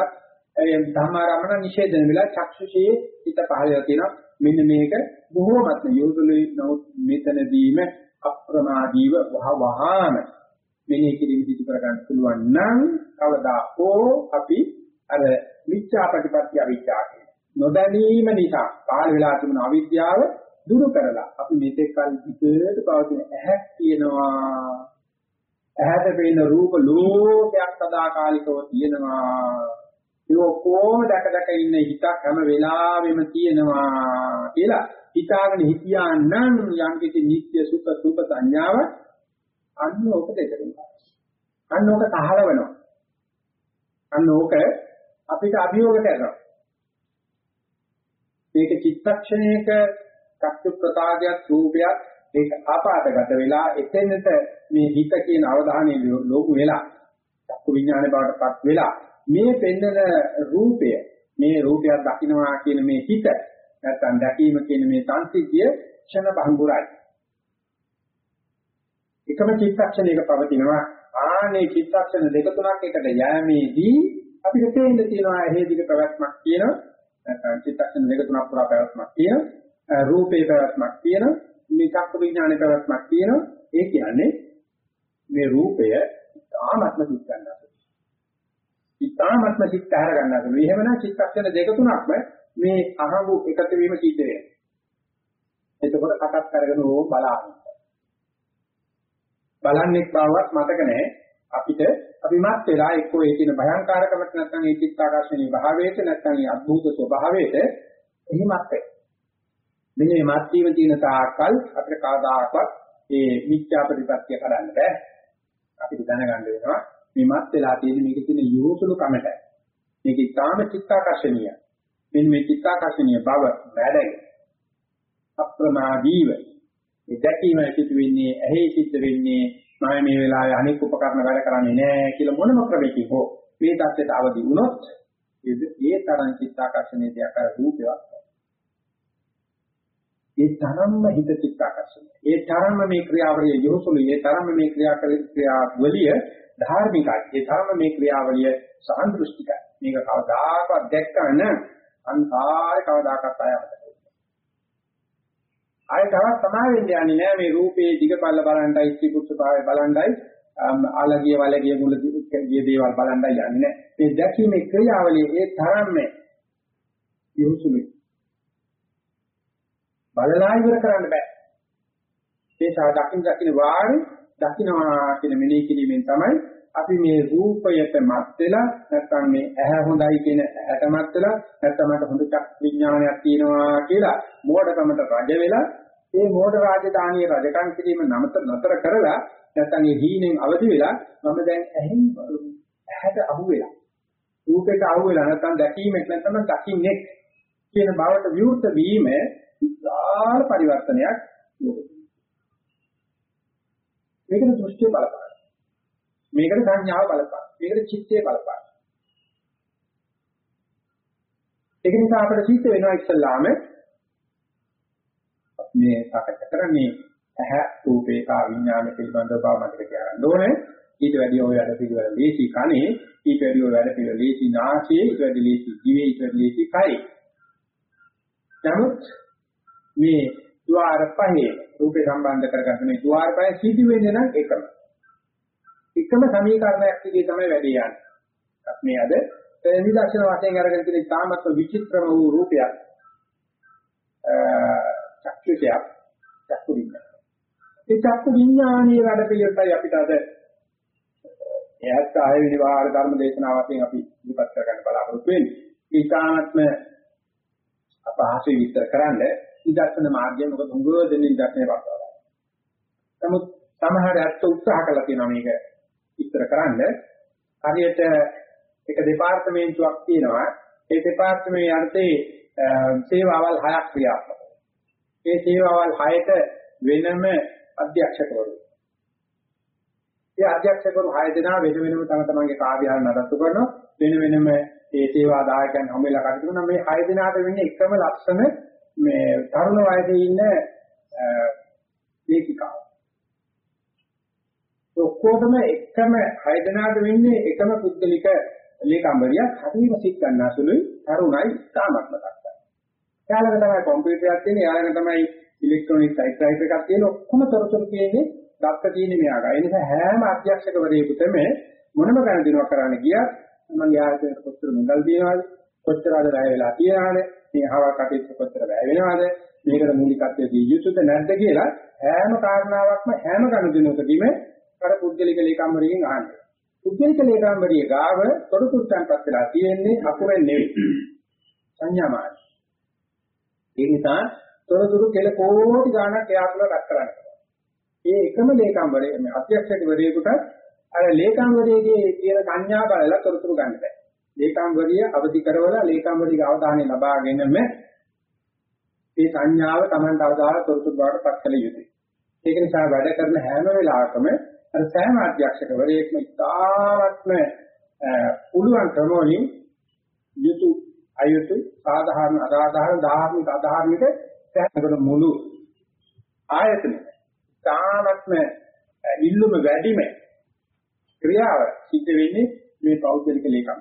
ධම්මාරමණ නිෂේධනය වෙලා චක්ෂුෂයේ හිත පහළලා තියෙනවා. මෙන්න මේක බොහෝමත්ම යොදුලුයි නමුත් මෙතනදීම අප්‍රමාදීව වහ වහාම මෙනෙහි කිරීම සිදු කර ගන්න පුළුවන් නම් කවදා හෝ අපි අර මිච්ඡා ප්‍රතිපත්‍ය අවිචා කියන නොදැනීම නිසා කාල වෙලා තිබුණ අවිද්‍යාව දුරු කරලා අපි මේක කල් විදිහට පවතින ඇහක් තියෙනවා. ඇහැට පේන රූප ලෝකයක් සදාකාලිකව තියෙනවා. ඒ ඔක්කොම දැක දැක ඉන්න හිතක් හැම වෙලාවෙම තියෙනවා කියලා හිතාගෙන හිටියා නම් යම් කිසි නිත්‍ය සුඛ සුඛ සංඥාව අන්න ඕක දෙකෙනවා අන්න ඕක තහලවනවා අන්න ඕක අපිට අභියෝග කරනවා මේක චිත්තක්ෂණයක චක්කු ප්‍රසාදයක් රූපයක් ඒක ආපාදගත වෙලා එතෙන්නට මේ හිත කියන අවධානය ලෝකු වෙලා චක්කු විඥානේ බවටපත් වෙලා මේ පෙන්නන රූපය මේ රූපයක් දකින්නවා කියන මේ හිත නැත්තම් දැකීම කියන මේ සංසිද්ධිය ක්ෂණ භංගුරයි එකම චිත්තක්ෂණයක පවතිනවා. ආනේ චිත්තක්ෂණ දෙක තුනක් එකට යෑමේදී අපිට තේින්න තියෙනවා එහෙ දිග ප්‍රවැත්මක් තියෙනවා. නැත්නම් චිත්තක්ෂණ දෙක තුනක් පුරා පැවැත්මක් තියෙනවා. රූපේ පැවැත්මක් තියෙනවා. මේ චක්ක විඥානේ පැවැත්මක් තියෙනවා. ඒ කියන්නේ මේ රූපය තාමත්ම සිත් ගන්නවා ඉතාමත්ම සිත් තහර ගන්නවා එහෙමනම් චිත්තක්ෂණ දෙක තුනක්ම මේ අහඟු එකතු වීම සිද්ධ වෙනවා. එතකොට කටක් කරගෙන ඕම් බලන්න බලන්නේ බවවත් මතක නැහැ. අපිට අපිමත් වෙලා එක්කෝ ඒ කියන භයංකාරකමට නැත්නම් ඒ චිත්තාකර්ෂණීය භාවයට නැත්නම් ඒ අద్භූත ස්වභාවයට එහිමත් වෙයි. මෙන්න මේ මාත්‍රීම තියෙන තාක්කල් අපිට කවදාකවත් ඒ මිත්‍යා ප්‍රතිපත්තිය කරන්න බෑ. අපිට දැනගන්න වෙනවා මේ මත් වෙලා තියෙන මේක තියෙන යෝසුළු කමට. මේක ඊටාම චිත්තාකර්ෂණීය. මෙන්න මේ චිත්තාකර්ෂණීය බව වැඩයි. අප්‍රමාදීව ඒ දැකීම සිදු වෙන්නේ ඇහි සිද්ධ වෙන්නේ මම මේ වෙලාවේ අනෙක් උපකරණ වැඩ කරන්නේ නැහැ කියලා මොනම ක්‍රමයකින් හෝ මේ தත්ත්වයට අවදි වුණොත් ඒ තරම් චිත්තාකර්ෂණයේ දෙයක් අර රූපයක්. ඒ තරම්ම හිත චිත්තාකර්ෂණය. ඒ තරම්ම මේ ක්‍රියාවලිය යොසුළු ඒ තරම්ම මේ ක්‍රියා ක්‍රියාවලිය ධාර්මිකයි. ඒ තරම්ම මේ ක්‍රියාවලිය සාන්දෘෂ්ටිකයි. මේක කවදාකවත් දැක්කම අන්තාරේ කවදාකවත් ආයමත ආයෙ තවත් සමාවෙන්න යන්නේ නැහැ මේ රූපේ දිගපල්ල බලන්ටයි ත්‍රිපුත්‍ර භාවය බලන්ටයි ආලගිය වලගිය මුල ගිය දේවල් බලන්ටයි යන්නේ නැහැ මේ දැකීමේ ක්‍රියාවලිය ඒ තරම්ම යොසුමි බලලා ඉවර කරන්න බෑ. ඒ සා දකින් දකින් වාරි දකින්නවා කියන මෙනෙහි කිරීමෙන් තමයි අපි මේ රූපයට මත් වෙලා නැත්නම් මේ ඇහැ හොඳයි කියන ඇහැට මත් වෙලා නැත්නම් මට හොඳ චක් විඥානයක් තියෙනවා කියලා මෝඩකමට රජ වෙලා මේ මෝඩ රාජධානියේ රජකම් කිරීම නමත නතර කරලා නැත්නම් ඒ හීනෙන් අවදි වෙලා මම දැන් ඇහෙන් ඇහැට අහු වෙලා රූපයට අහු වෙලා නැත්නම් දැකීමක් නැත්නම් දකින්නෙක් කියන බවට විවෘත වීම විශාල පරිවර්තනයක් මේකට දෘෂ්ටිය බලපාන. මේකට සංඥාව බලපාන. මේකට චිත්තය බලපාන. ඒක නිසා අපිට සිද්ධ වෙනවා ඉස්සල්ලාම මේ සාකච්ඡා කරන්නේ ඇහැ රූපේ කා විඥාන පිළිබඳව බව මතක තියාගන්න ඕනේ. ඊට වැඩි ඔය වැඩ පිළිවෙල දීසි කනේ, ඊට වැඩි ඔය වැඩ පිළිවෙල දීසි නාසයේ, ඊට වැඩි දීසි දිවේ, ඊට වැඩි දීසි කයේ. නමුත් මේ ద్వාර පහේ රූපේ සම්බන්ධ කරගන්න මේ ద్వාර පහේ සිටි වෙන්නේ නම් එකම. එකම සමීකරණයක් විදිහේ තමයි වැඩ යන්නේ. මේ අද නිදර්ශන වශයෙන් අරගෙන තියෙන තාමත්ම විචිත්‍රම වූ රූපයක්. අ චක්ෂුෂයක් චක්කු විඥානය. ඒ චක්කු විඥානීය වැඩ පිළිවෙලයි අපිට අද එයත් ආය විනිවාර ධර්ම දේශනාව වශයෙන් අපි ඉදිරිපත් කරගන්න බලාපොරොත්තු වෙන්නේ. ඒ තාමත්ම අපහසු විස්තර කරන්න නිදර්ශන මාර්ගය මොකද උංගව දෙන නිදර්ශනේ වස්තාවයි. නමුත් සමහර අත් උත්සාහ කළා තියෙනවා මේක විස්තර කරන්න. හරියට එක දෙපාර්තමේන්තුවක් තියෙනවා. ඒ දෙපාර්තමේන්තුවේ යටතේ සේවාවල් හයක් ක්‍රියාත්මක ඒ සේවාවල් 6ට වෙනම අධ්‍යක්ෂකවරු. ඒ අධ්‍යක්ෂකවරු 6 දෙනා වෙන වෙනම තම තමන්ගේ කාර්යාල නඩත්තු කරනවා. වෙන වෙනම ඒ සේවා දායකයන් හැම වෙලාව කටයුතු කරනවා. මේ 6 දෙනාට වෙන්නේ එකම ලක්ෂණ මේ තරුණ වයසේ ඉන්න ලේඛිකාව. ඔක්කොටම එකම 6 දෙනාට වෙන්නේ එකම පුද්ගලික ලේකම්බරියක් හරිම සිත් ගන්නසුළුයි තරුණයි තාමත්ම දක්වයි. යාළඟ තමයි කම්පියුටරයක් තියෙන්නේ යාළඟ තමයි ඉලෙක්ට්‍රොනික ටයිප්‍රයිටර් එකක් තියෙන ඔක්කොම තොරතුරු තියෙන්නේ දත්ත තියෙන්නේ මෙයාගා. ඒ නිසා හැම අධ්‍යක්ෂකවරයෙකුටම මොනම ගණන් දිනුවක් කරන්න ගියත් මම යාළුවෙක් කොච්චර මුදල් දිනවද කොච්චර අද වැය වෙලා තියනවද මේ අහවල් කටයුතු කොච්චර වැය වෙනවද මේකට මූලිකත්වයේ දී යුතුද නැද්ද කියලා හැම කාරණාවක්ම හැම ගනුදෙනුකදීම අර පුද්ගලික ලේකම්වරයෙන් අහන්නේ. පුද්ගලික ලේකම්වරිය ගාව තොරතුරුයන්පත් වෙලා තියෙන්නේ අකුරෙන් නෙවෙයි. සංඥාමාන. ඒ නිසා තොරතුරු කෙල කෝටි ගණක් එයා තුළ රැක් කරන්න. ඒ එකම ලේකම්වරේ මේ අධ්‍යක්ෂකවරයෙකුට අර ලේකම්වරයේ කියන සංඥා බලලා තොරතුරු ගන්න බෑ. ලේකම්වරිය අවදි කරවලා ලේකම්වරියගේ අවධානය ලබාගෙනම මේ සංඥාව Tamanට අවදාන තොරතුරු බවට පත් කළ යුතුයි. ඒක නිසා වැඩ කරන හැම වෙලාවකම අර සෑම අධ්‍යක්ෂකවරයෙක්ම ඉතාමත්ම පුළුවන් ක්‍රමවලින් යුතු අයුතු සාධාරණ අසාධාරණ ධාර්මික අධාර්මික සෑමකට මුළු ආයතනෙ ඉතාමත්ම ඉල්ලුම වැඩිම ක්‍රියාව සිද්ධ වෙන්නේ මේ පෞද්ගලික ලේකම්.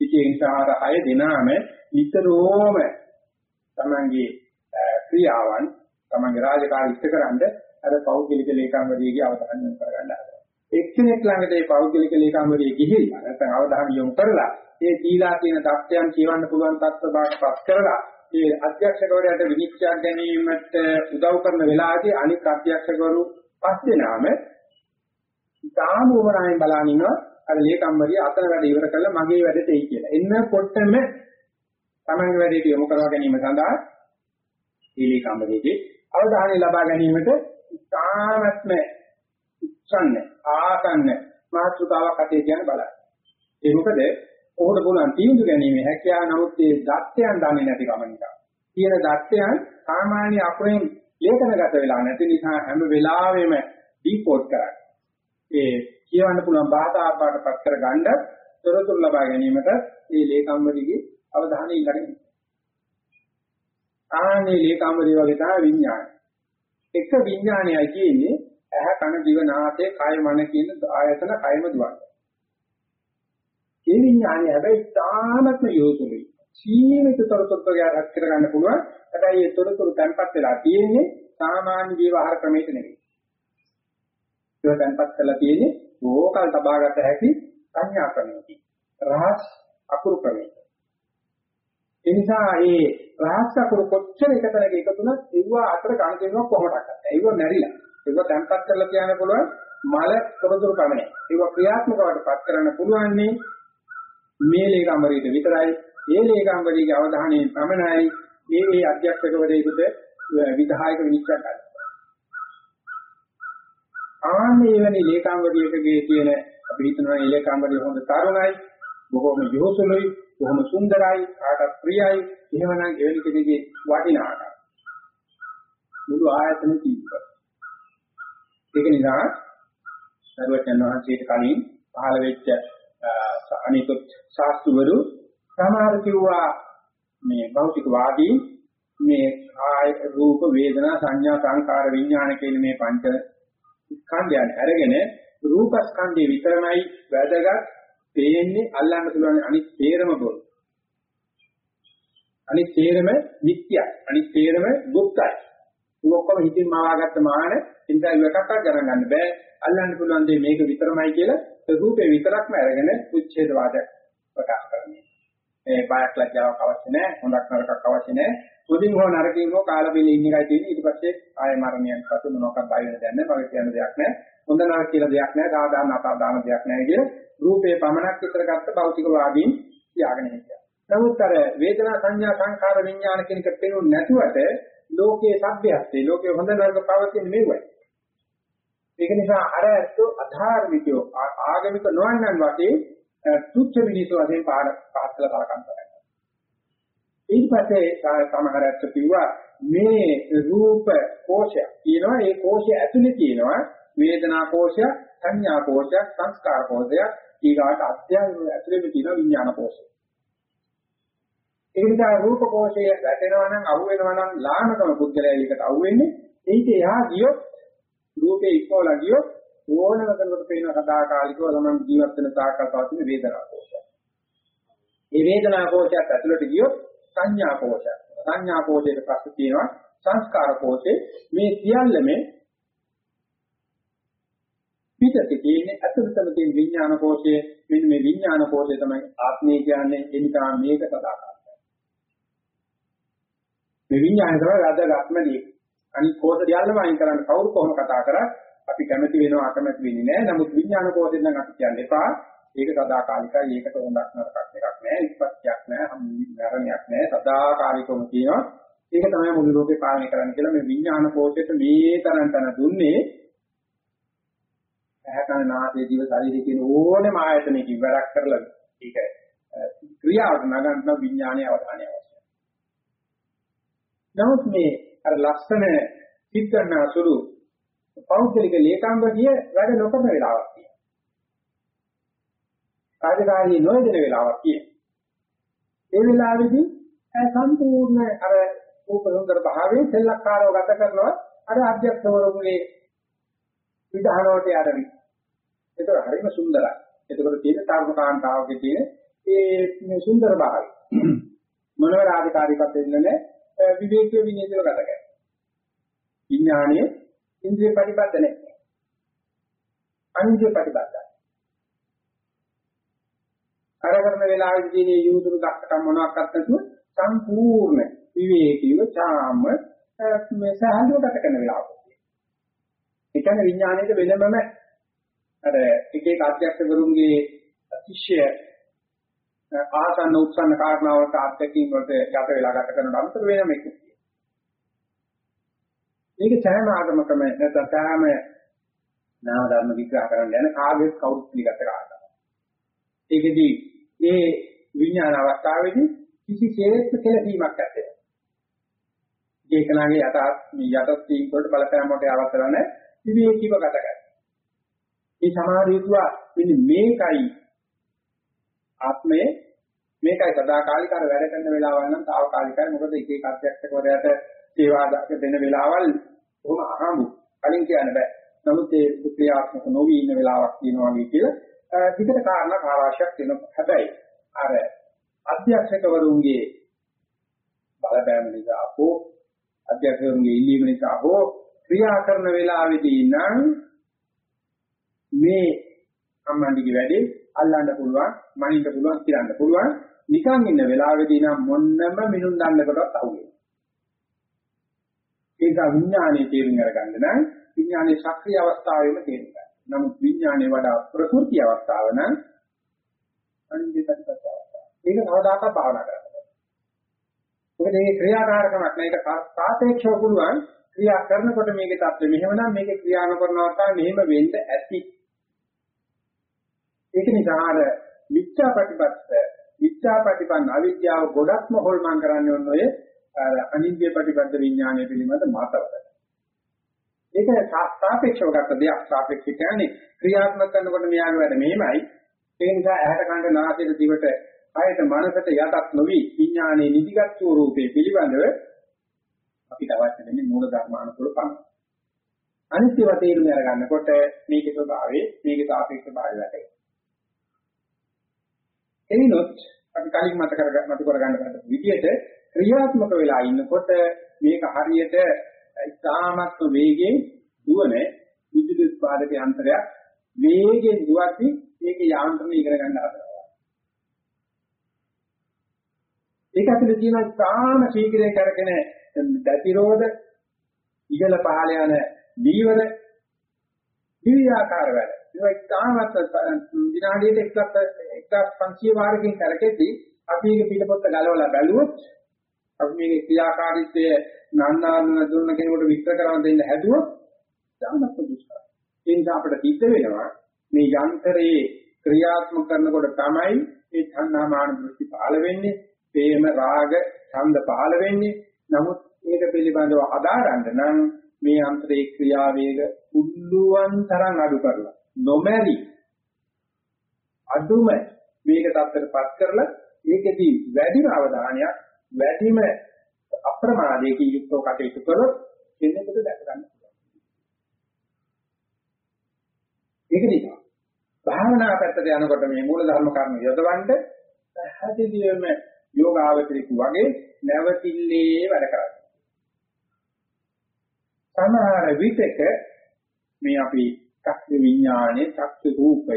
ඉතින් ඒ නිසා අර අය දෙනාම නිතරම තමන්ගේ ක්‍රියාවන් තමන්ගේ රාජකාරී ඉෂ්ටකරනද අර පෞද්ගලික ලේකම්වරියගේ අවධානය යොමු කරගන්න හදනවා. එක්කෙනෙක් ළඟට මේ පෞද්ගලික ලේකම්වරිය ගිහිල්ලා නැත්නම් අවධානය යොමු කරලා ඒ දීලා තියෙන தත්ත්වයන් කියවන්න පුළුවන් තත්ත්ව බාටපත් කරලා ඒ අධ්‍යක්ෂකවරයාට විනිශ්චය ගැනීමට උදව් කරන වෙලාවදී අනිත් අධ්‍යක්ෂකවරු පස් දෙනාම ඉතාම උවරායෙන් බලන ඉන්නවා අර ලේකම්වරිය අතන වැඩ ඉවර කරලා මගේ වැඩට එයි කියලා. එන්නකොටම තමන්ගේ වැඩේට යොමු කරවා ගැනීම සඳහා ඊලීකම්බරේදී අවධානය ලබා ගැනීමට ඉතාමත්ම උත්සන්න ආසන්න මාතෘකාවක් අතේ කියන බලන්න. ඒ මොකද ඔහුට පුළුවන් තීන්දුව ගැනීම හැකියාව නමුත් ඒ දත්තයන් දන්නේ නැති කම නිසා. කියන දත්තයන් සාමාන්‍ය අපෙන් ලේඛනගත වෙලා නැති නිසා හැම වෙලාවෙම ඩිකෝඩ් කරන්නේ. ඒ කියවන්න පුළුවන් භාෂා ආකාරයකට කර ගන්න තොරතුරු ලබා ගැනීමට මේ ලේකම්වලිගේ අවධානය ඉල්ලගෙන ආනේ ලේකම්වලිය වගේ තමයි විඥානය. එක විඥානයයි කියන්නේ ඇහ කන දිව නාසය කය මන කියන ආයතන කයම දුවන්නේ. ඒ විඥානය හැබැයි තාමත්ම යොතුලයි. සීමිත තොරතුරු ගාරක් කර ගන්න පුළුවන්. හැබැයි ඒ තොරතුරු තැන්පත් වෙලා තියෙන්නේ සාමාන්‍ය ජීවහාර ක්‍රමයක නෙවෙයි. ඒක තැන්පත් කරලා තියෙන්නේ ඕකල් තබාගත හැකි සංඥා ක්‍රමයකින්. රහස් අකුරු ක්‍රමයක. ඒ නිසා මේ රහස් අකුරු කොච්චර එකතැනක එකතුනත් ඒව අතර ගණ දෙනවා කොහොමද කරන්නේ? ඒව නැරිලා. ඒව තැන්පත් කරලා කියන්න පුළුවන් මල තොරතුරු පමණයි. ඒව ක්‍රියාත්මක වඩ පත් කරන්න පුළුවන්නේ මේ ලේකම්වරීට විතරයි. ඒ ලේකම්වරීගේ අවධානයෙන් පමණයි මේ මේ අධ්‍යක්ෂකවරයෙකුට විධායක විනිශ්චය කරන්න. ආන්නේ වෙනි ලේකම්වරියකගේ තියෙන අපි හිතනවා මේ ලේකම්වරිය හොඳ තරුණයි, බොහොම යොහුසුලුයි, බොහොම සුන්දරයි, කාටත් ප්‍රියයි. එහෙමනම් එවැනි කෙනෙකුගේ වටිනාකම මුළු ආයතනෙ තියෙනවා. ඒක නිසා සර්වඥ වහන්සේට කලින් පහළ වෙච්ච අනිකුත් ශාස්ත්‍රවරු සමහර කිව්වා මේ භෞතිකවාදී මේ කාය රූප වේදනා සංඥා සංකාර විඥාන කියන මේ පංච ස්කන්ධයන් අරගෙන රූප ස්කන්ධය විතරමයි වැදගත් පේන්නේ අල්ලන්න පුළුවන් අනිත් තේරම බොරු අනිත් තේරම නිට්ටයයි අනිත් තේරම දුක්ඛයි ඔක්කොම හිතින් මාවාගත්ත මාන ඉඳලා ඉවකටවත් ගණන් ගන්න බෑ. අල්ලන්න පුළුවන් දේ මේක විතරමයි කියලා රූපේ විතරක්ම අරගෙන උච්ඡේදවාද ප්‍රකාශ කරන්නේ. මේ බයක් ලැජ්ජාවක් අවශ්‍ය නැහැ, හොඳක් නරකක් අවශ්‍ය නැහැ. සුදින් හෝ නරකින් හෝ කාලබිල ඉන්න එකයි තියෙන්නේ. ඊට පස්සේ ආය මරණයන් පසු මොනවාක් බය වෙන දෙයක් නැහැ, භවිත යන දෙයක් නැහැ. හොඳ නරක කියලා දෙයක් නැහැ, සාධාරණ අසාධාරණ දෙයක් නැහැ කියලා රූපේ පමණක් විතර ගත්ත භෞතිකවාදීන් තියාගෙන හිටියා. නමුත් අර වේදනා සංඥා සංඛාර විඥාන කියන එක පේන්නේ නැතුවට ලෝකයේ සભ્યත්වයේ ලෝකයේ හොඳ නරක පවතින මෙව්වයි. ඒක නිසා අර ඇත්තෝ අධාර්මිකයෝ ආගමික නොවන්නන් වශයෙන් තුච්ච මිනිසු වශයෙන් පාඩ පාත්‍ල කරකම් කරනවා. ඊට පස්සේ සමහර ඇත්තෝ කිව්වා මේ රූප කෝෂය කියනවා ඒ කෝෂය ඇතුලේ තියෙනවා වේදනා කෝෂය, සංඥා කෝෂය, සංස්කාර කෝෂය, ඊගාට අධ්‍යාත්ම ඇතුලේ තියෙන විඥාන කෝෂය. ඒ නිසා රූප කෝෂය වැටෙනවා නම් අහු වෙනවා නම් ලාමකම පුද්ගලයා එකට අහු වෙන්නේ ඊට එහා ගියොත් රූපේ ඉක්මවලා ගියොත් ඕනම කෙනෙකුට පේන සදාකාලිකව ළමන් ජීවත් වෙන තාකල් පවතින වේදනා කෝෂය. මේ වේදනා කෝෂයත් ඇතුළට ගියොත් සංඥා කෝෂය. සංඥා කෝෂයට පස්සේ තියෙනවා සංස්කාර කෝෂේ මේ සියල්ලම පිටතේ තියෙන අතුරුතම තියෙන විඥාන කෝෂය මෙන්න මේ විඥාන කෝෂය තමයි ආත්මය කියන්නේ එනිසා මේක සදාකාලිකයි. මේ විඥානය තමයි වැදගත්ම දේ. අනිත් කෝෂ දියල්ලම අයින් කරන්න කවුරු කොහොම කතා කරත් අපි කැමති වෙනවා අකමැති වෙන්නේ නැහැ. නමුත් විඥාන කෝෂෙන් නම් අපි කියන්න එපා. ඒක සදාකාලිකයි. ඒකට හොඳක් නරකක් එකක් නැහැ. ඉස්පත්තියක් නැහැ. මරණයක් නැහැ. සදාකාලිකවම තියෙනවා. ඒක තමයි මුළු ලෝකේ පාලනය කරන්න කියලා මේ විඥාන කෝෂයට මේ තරම් තන දුන්නේ. ඇහැකන නාසය දිව ශරීරය කියන ඕනෙම ආයතනයකින් වැඩක් කරලා ඒක ක්‍රියාවට නගන්න විඥානයේ අවධානය අවශ්‍යයි. නමුත් මේ අර ලස්සන සිද්ධාන අසුරු පෞද්ගලික ලේකම්බදිය වැඩ නොකරන වෙලාවක් තියෙනවා. කාර්යකාරී නොයදෙන වෙලාවක් තියෙනවා. ඒ වෙලාවේදී සම්පූර්ණ අර උපසංගර භාවයේ සෙල්ලක්කාරව ගත කරනවා අර අධ්‍යක්ෂවරුන්ගේ විධානෝට යඩවි. ඒක හරිම සුන්දරයි. එතකොට තියෙන තරුණ කාන්තාවගේ තියෙන ඒ සුන්දර භාවය. මොනව රාජකාරීකත් වෙන්නේ විවේකීව විනයදව ගත කරනවා. විඥානයේ ඉන්ද්‍රිය ප්‍රතිබද්ධ නැහැ. අනිත්‍ය ප්‍රතිබද්ධයි. කරකරන වෙලාවෙදී මේ යූතුරු දක්කටම මොනවාක්වත් නැතුව සම්පූර්ණ විවේකීව ඡාම මේ සහජව ගත කරන වෙලාවක. ඒ කියන්නේ විඥානයේ වෙනමම අර එක එක අධ්‍යක්ෂකවරුන්ගේ අතිශය ආසන්න උත්සන්න කාරණාවලට අත්දැකීම් වලට යට වෙලා ගත කරන අන්තර වෙනම එකක්. මේක සෑම ආගමකම නැත්නම් සෑම නාම ධර්ම විග්‍රහ කරන්න යන කාගෙත් කවුරුත් පිළිගත කාරණා. ඒකෙදි මේ විඥාන අවස්ථාවේදී කිසිසේත් කෙලවීමක් නැත්තේ. ඒකනාගේ යටත් මේ යටත් තීන් වලට බලපෑම් වලට අවසර නැහැ. විවේකීව ගත කරනවා. මේ සමාධියතුවා මෙන්න මේකයි ආත්මයේ මේකයි සදාකාලික අර වැඩ කරන වෙලාවල් නම් తాවකාලිකයි. මොකද එක එක අධ්‍යක්ෂකවරයාට සේවා දෙන වෙලාවල් කොහොම අහඹු. කලින් කියන්න බෑ. නමුත් ඒ ක්‍රියාත්මක නොවි ඉන්න වෙලාවක් තියෙනවා වගේ කියලා විතර කාරණා කාරාශයක් තියෙනවා. හැබැයි අර අධ්‍යක්ෂකවරුන්ගේ බලපෑම නිසා හෝ අධ්‍යක්ෂකවරුන්ගේ ඉල්ලීම නිසා හෝ ක්‍රියා කරන වෙලාවේදී නම් මේ අම්මන්ඩිගේ වැඩේ අල්ලන්න පුළුවන් මනින්න පුළුවන් කියන්න පුළුවන් නිකන් ඉන්න වෙලාවේදී නම් මොන්නම මිනුම් දන්නකොටත් අහුවෙන්නේ ඒක විඥානයේ තේරුම් අරගන්න නම් විඥානයේ ශක්‍රීය අවස්ථාවෙම තේරුම් ගන්න. නමුත් විඥානයේ වඩා ප්‍රකෘති අවස්ථාව නම් අනිත්‍යපත් අවස්ථාව. ඒක කවදාකවත් භාවනා කරන්න බෑ. මොකද මේ ක්‍රියාකාරකමක් නෑ ඒක සාපේක්ෂව පුළුවන් ක්‍රියා කරනකොට මේකේ தත්ත්වය මෙහෙම නම් මේකේ ක්‍රියා නොකරනවා මෙහෙම වෙන්න ඇති. ඒක නිසා අර මිච්ඡා ප්‍රතිපත්ත මිච්ඡා ප්‍රතිපන්න අවිද්‍යාව ගොඩක්ම හොල්මන් කරන්නේ ඔන්න ඔය අනිත්‍ය ප්‍රතිපද විඥානය පිළිබඳ මතවල. ඒක සාපේක්ෂව ගත්ත දෙයක් සාපේක්ෂ කියන්නේ ක්‍රියාත්මක කරනකොට මෙයාගේ වැඩ මෙහෙමයි. ඒ නිසා ඇහැට කන්න නාසයට දිවට ආයත මනසට යටත් නොවි විඥානයේ නිදිගත් ස්වરૂපේ පිළිබඳව අපිට අවශ්‍ය වෙන්නේ මූල ධර්මානුකූල පමණයි. අනිත්‍ය වතේරුම අරගන්නකොට මේකේ ස්වභාවය මේකේ සාපේක්ෂ භාවය වැටේ. එනිනොත් අපි කලින් මත කරගන්න මත කරගන්න බෑ විදියට ක්‍රියාත්මක වෙලා ඉන්නකොට මේක හරියට ඉතාමත් වේගයෙන් දුවන විදුලි උත්පාදක යන්ත්‍රයක් වේගයෙන් දුවද්දි ඒක යාන්ත්‍රණය ඉගෙන ගන්න හදනවා. ඒක ඇතුලේ තියෙන ඉතාම ශීඝ්‍රයෙන් කරගෙන ප්‍රතිරෝධ ඉහළ පහළ යන දීවර විවිධාකාර වැඩ. ඒක ඉතාමත් විනාඩියට 1500 වාරකින් කරකෙද්දී අපි මේක පිටපොත්ත ගලවලා බැලුවොත් අපි මේකේ ක්‍රියාකාරීත්වය නන්නාන දුන්න කෙනෙකුට විස්තර කරන්න දෙන්න හැදුවොත් දානත් දුෂ්කරයි. ඒ නිසා අපිට සිද්ධ වෙනවා මේ යන්ත්‍රයේ ක්‍රියාත්මක කරනකොට තමයි මේ තණ්හාමාන දෘෂ්ටි පහළ වෙන්නේ, ප්‍රේම රාග ඡන්ද පහළ වෙන්නේ. නමුත් ඒක පිළිබඳව අදාරන්න නම් මේ යන්ත්‍රයේ ක්‍රියාවේග උල්ලුවන් තරම් අඩු කරලා නොමැරි අඩුම මේක තත්ත්වයටපත් කරලා ඒකෙදී වැඩිම අවධානයක් වැඩිම අප්‍රමාදයකින් යුක්තව කටයුතු කරොත් කෙනෙකුට දැක ගන්න පුළුවන්. ඒක නිසා භාවනා පැත්තට යනකොට මේ මූල ධර්ම කර්ම යොදවන්න පැහැදිලිවම යෝගාවචරික වගේ නැවතිල්ලේ වැඩ කරන්නේ. සමහර විටක මේ අපි චක්ක විඥානේ චක්ක රූපය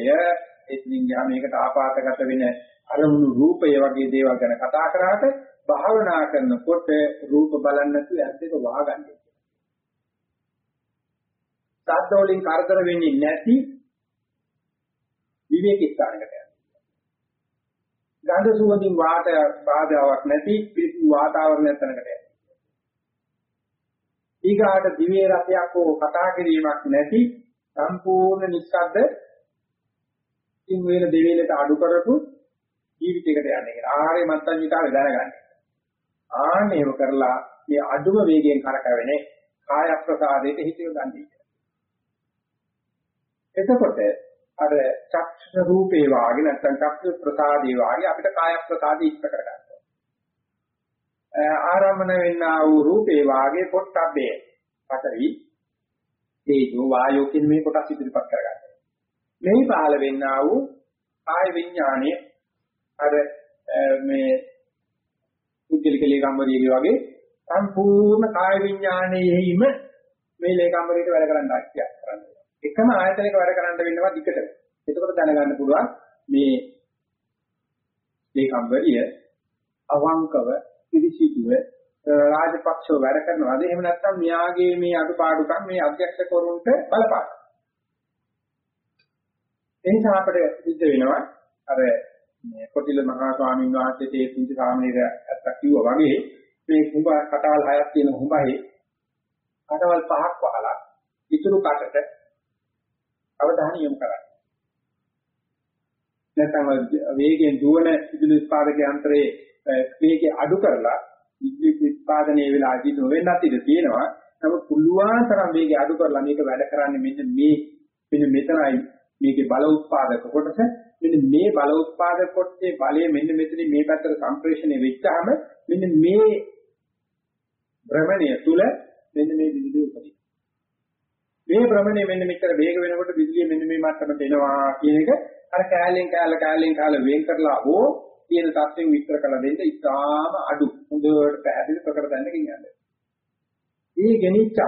එතනින් යා මේකට ආපාතගත වෙන අරමුණු රූපය වගේ දේවල් ගැන කතා කරාට භාවනා කරනකොට රූප බලන්නේ නැතුව ඇස් දෙක වහගන්නේ. ශබ්ද වලින් කරදර වෙන්නේ නැති විවේක ස්ථානයකට යනවා. ගන්ධ සුවඳින් වාත බාධාවක් නැති පිරිසිදු වාතාවරණයක් තැනකට යනවා. ඊගාට දිවේ රසයක් හෝ කතා කිරීමක් නැති සම්පූර්ණ නිස්සද්ද ඉන් වේල දෙවිලට අඩු කරපු ජීවිතයකට යන්නේ කියලා. ආහාරය මත්තන් විකාරය දැනගන්න. ආන්නේව කරලා මේ අඩුම වේගයෙන් කරකවෙන්නේ කාය ප්‍රසාදයට හිත යොදන්නේ. එතකොට අර චක්ෂ රූපේ වාගේ නැත්නම් චක්ෂ ප්‍රසාදේ වාගේ අපිට කාය ප්‍රසාදී ඉෂ්ට කරගන්න. ආරම්භන වෙන්නා වූ රූපේ වාගේ පොට්ටබ්බේ පතරි තේජෝ වායෝ කියන මේ කොටස් ඉදිරිපත් කරගන්න. මෙහි පහළ වෙන්නා වූ කාය විඥානය අර මේ පුද්ගලික ලේකම්වරියගේ වගේ සම්පූර්ණ කාය විඥානයේහිම මේ ලේකම්වරියට වැඩ කරන්න ආශ්‍යක් කරන්නේ. එකම ආයතනයක වැඩ කරන්න වෙනවා දිකට. එතකොට දැනගන්න පුළුවන් මේ ලේකම්වරිය අවංකව පිළිසිදුව රාජපක්ෂව වැඩ කරනවාද එහෙම නැත්නම් මෙයාගේ මේ අඩුපාඩුකම් මේ අධ්‍යක්ෂකවරුන්ට බලපාන. එනිසා අපිට සිද්ධ වෙනවා අර මේ කොටිල මහා ස්වාමීන් වහන්සේ තේ පුංචි සාමණේර අත්ත කිව්වා වගේ මේ කුඹ කටවල් හයක් තියෙන කුඹහේ කටවල් පහක් වහලා ඉතුරු කටට අවධානය යොමු කරන්න. නැත්නම් වේගයෙන් දුවන විදුලි උත්පාදක යන්ත්‍රයේ වේගය අඩු කරලා විද්‍යුත් උත්පාදනයේ වෙලාදී නොවෙන්නත් ඉඩ තියෙනවා. නමුත් පුළුවන් තරම් වේගය අඩු කරලා මේක වැඩ කරන්නේ මෙන්න මේ මෙන්න මෙතනයි මේකේ බල උත්පාදක කොටස මෙන්න මේ බල උත්පාදක කොටසේ බලය මෙන්න මෙතන මේ පැත්තට සම්ප්‍රේෂණය වෙච්චාම මෙන්න මේ භ්‍රමණය තුල මෙන්න මේ විදුලිය උපදිනවා. මේ භ්‍රමණය මෙන්න මෙච්චර වේග වෙනකොට විදුලිය මෙන්න මේ මට්ටමට එනවා කියන එක අර කෑලෙන් කෑල්ල කෑලෙන් කෑල්ල වෙන් කරලා හෝ කියන தත්යෙන් විස්තර කළ දෙන්න ඉතාම අඩු හොඳට පැහැදිලි ප්‍රකට දැනගෙන යන්න. මේ ගෙනිච්ච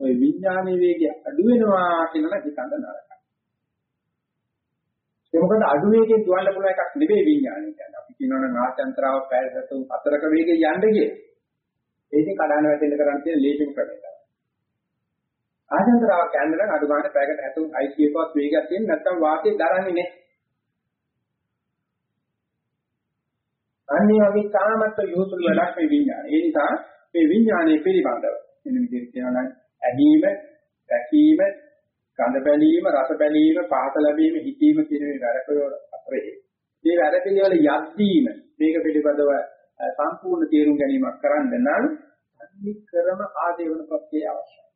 ඔය විඥානීය වේගය අඩු වෙනවා කියලා හිතන්න නරකයි. ඒ මොකද අඩු වේගයෙන් දුවන්න පුළුවන් එකක් නෙවෙයි විඥානය කියන්නේ. අපි කියනවනේ නාට්‍යන්තරාව පැයකට හතරක වේගයෙන් යන්න ගියේ. ඒකෙන් කඩාන වැටෙන්න කරන් තියෙන ලේසිම ක්‍රමය තමයි. ආයතනතරාව කියන්නේ නම් අඩු ගන්න පැයකට 70 ICFවත් වේගයක් තියෙන නැත්නම් වාතය දරන්නේ නැහැ. අන්නේ වගේ තාමත් යොහුතුළු වැඩක් මේ විඥානය. ඒ නිසා මේ විඥානයේ පිළිබඳව එන විදිහට කියනවා නම් ඇදීම, දැකීම, ගඳ බැලීම, රස බැලීම, පහත ලැබීම, හිතීම කියන මේ වැඩකවල අතරේ. මේ වැඩ පිළිවෙල යද්දීම මේක පිළිබඳව සම්පූර්ණ තේරුම් ගැනීමක් කරන්න නම් අනික්‍රම ආදේවන ප්‍රත්‍යය අවශ්‍යයි.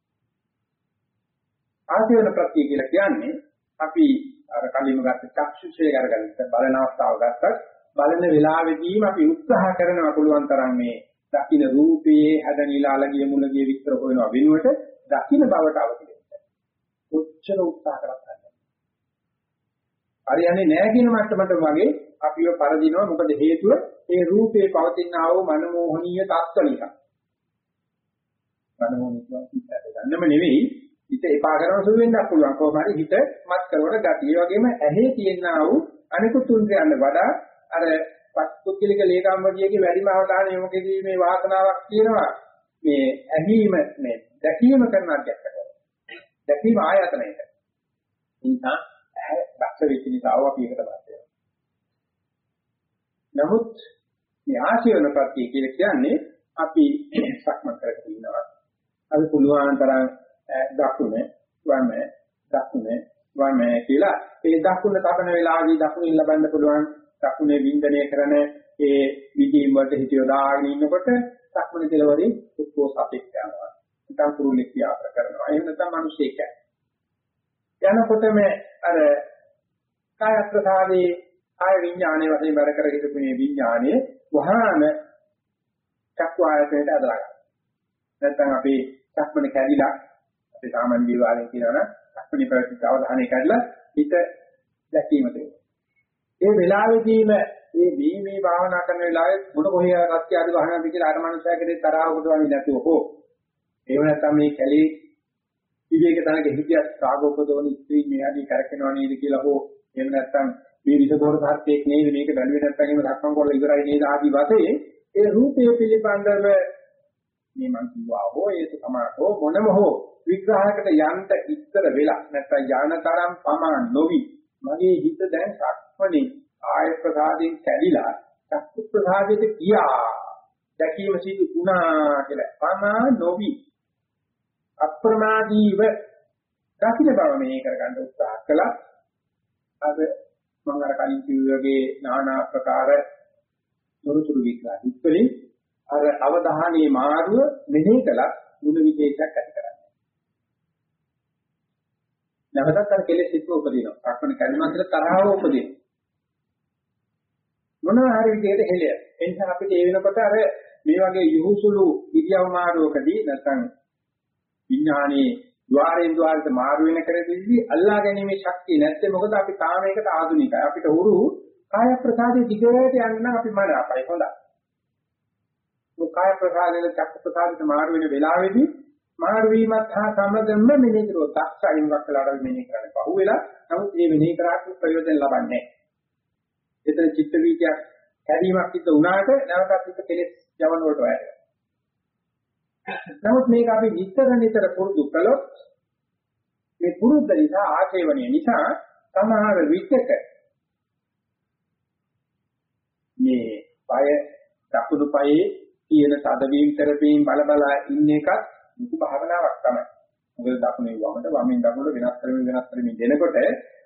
ආදේවන ප්‍රත්‍යය කියලා කියන්නේ අපි අර කලින්ම ගත්ත චක්ෂුෂය කරගත්ත බලන අවස්ථාව ගත්තත් බලන වෙලාවෙදීම අපි උත්සාහ කරනවා පුළුවන් තරම් මේ දකින්න රූපයේ හැද නිලාලගිය මුලගිය විස්තර හොයනවා වෙනුවට දකින්න බවට අවදි වෙන්න. කොච්චර උත්සාහ කරත් හරියන්නේ නැහැ කියන මට්ටමට වගේ අපිව පරදිනවා මොකද හේතුව ඒ රූපේ පවතින ආව මනමෝහනීය තත්ත්ව නිසා. මනමෝහනීය තත්ත්ව ගන්නම නෙවෙයි හිත එපා කරන සුළු වෙන්නත් පුළුවන් කොහොම හරි හිත මත් කරන ගතිය. ඒ වගේම ඇහි තියෙනා වූ අනිකුත් තුන්දයන්ට වඩා අර පස්තුක්කලික ලේකම්වදියේගේ වැඩිම අවධානය යොමු කිරීමේ වාසනාවක් තියෙනවා. මේ ඇහිම මේ දැකීම කරන අධ්‍යක්ෂක. දැකීම ආයතනයක. නිසා ඇහැ දක්ෂ වෙච්ච නිසා අපි ඒකට බාධා වෙනවා. නමුත් මේ ආශීවන ප්‍රත්‍ය කියලා කියන්නේ අපි සක්මන් කරගෙන ඉන්නවා. අපි පුළුවන් තරම් දකුණ වම දකුණ වම කියලා ඒ දකුණ තබන වෙලාවදී දකුණින් ලබන්න පුළුවන් දකුණේ වින්දනය කරන ඒ විදීම් වලට හිතියෝ දාගෙන ඉන්නකොට දකුණ කෙලවරේ එක්කෝ සපෙක් යනවා. නිකන් කුරුල්ලෙක් ව්‍යාපාර කරනවා. එහෙම නැත්නම් මිනිස්සෙක් යනකොටම අර කාය ප්‍රසාදේ කාය විඥානයේ වශයෙන් බර කර හිටපු මේ විඥානයේ වහාම චක්ක ආයතනයට අදලා ගන්න. නැත්නම් අපි චක්මනේ කැඩිලා අපි සාමාන්‍ය විවාහයෙන් කියනවනම් චක්මනේ ප්‍රතිච අවධානය කැඩලා හිත දැකීම දෙනවා. ඒ වෙලාවෙදීම මේ මේ මේ භාවනා කරන වෙලාවේ මොන කොහේ රත්ය ආදි වහනද කියලා අර මනුස්සයා කෙරේ තරහ උපදවන්නේ නැතුව හෝ එහෙම නැත්නම් මේ කැලේ විවේක තනක හිතියත් සාගෝපදෝනි ස්ත්‍රී මෙහාදී කරකිනවා නේද කියලා හෝ එහෙම නැත්නම් මේ විසකෝර සත්‍යයක් නේද මේක බැලුවේ නැත්නම් එහෙම දක්වන කරලා ඉවරයි නේද ආදී වශයෙන් ඒ රූපය පිළිබඳව මේ මං කිව්වා හෝ ඒක තමයි හෝ මොනම හෝ විග්‍රහයකට යන්න ඉස්සර වෙලා නැත්නම් ඥානතරම් පමා නොවි. මගේ හිත දැන් සක්මණේ ආය ප්‍රසාදයෙන් කැඩිලා චක්කු ප්‍රසාදයට ගියා. දැකීම සිදු වුණා කියලා. පමා නොවි. අප්‍රමාදීව දකින්න බව මෙහි කරගන්න උත්සාහ කළා අද මම අර කලින් කිව්වාගේ নানা ආකාර තොරතුරු විග්‍රහ ඉක්වලින් අර අවධානයේ මාරුව මෙහි කළා මුල විශේෂයක් ඇති කරගන්න. නැවතත් අර කෙලෙස් සිත් උපදිනවා. අක්මන කර්මයන් කියලා තරහව උපදිනවා. මොනවා හරි විදිහට හෙලය. එනිසා අපිට ඒ වෙනකොට අර මේ වගේ යහුසුළු ඉරියව් මාරුවකදී නැත්නම් විඥානයේ ద్వාරයෙන් ద్వාරයට මාරු වෙන කරෙදී අල්ලා ගැනීමේ ශක්තිය නැත්තේ මොකද අපි තාම ඒකට ආධුනිකයි. අපිට උරු කාය ප්‍රසාදයේ දිගට යන්න අපි මන අපයි හොඳයි. කාය ප්‍රසාදයේ චක්ක ප්‍රසාදයට මාරු වෙන වෙලාවේදී මාරු වීමත් හා සමගම මෙනෙහි කරෝ දක්ෂයින් වක්ලාට මෙනෙහි කරන්න පහුවෙලා නමුත් මේ මෙනෙහි කරාට ප්‍රයෝජන ලබන්නේ නැහැ. එතන චිත්ත වීතියක් කැදීමක් සිද්ධ වුණාට නැවතත් පිට කෙලෙස් යවන වලට වැඩ. නමුත් මේක අපි නිතර නිතර පුරුදු කළොත් මේ පුරුද්ද නිසා ආශේවණය නිසා සමහර විචක මේ පය දකුණු පයේ තියෙන තදවීම කරපීම් බල බල ඉන්න එකත් මුතු භාවනාවක් තමයි. මොකද දකුණේ වමට වමෙන් දකුණට වෙනස් කරමින් වෙනස් කරමින් දෙනකොට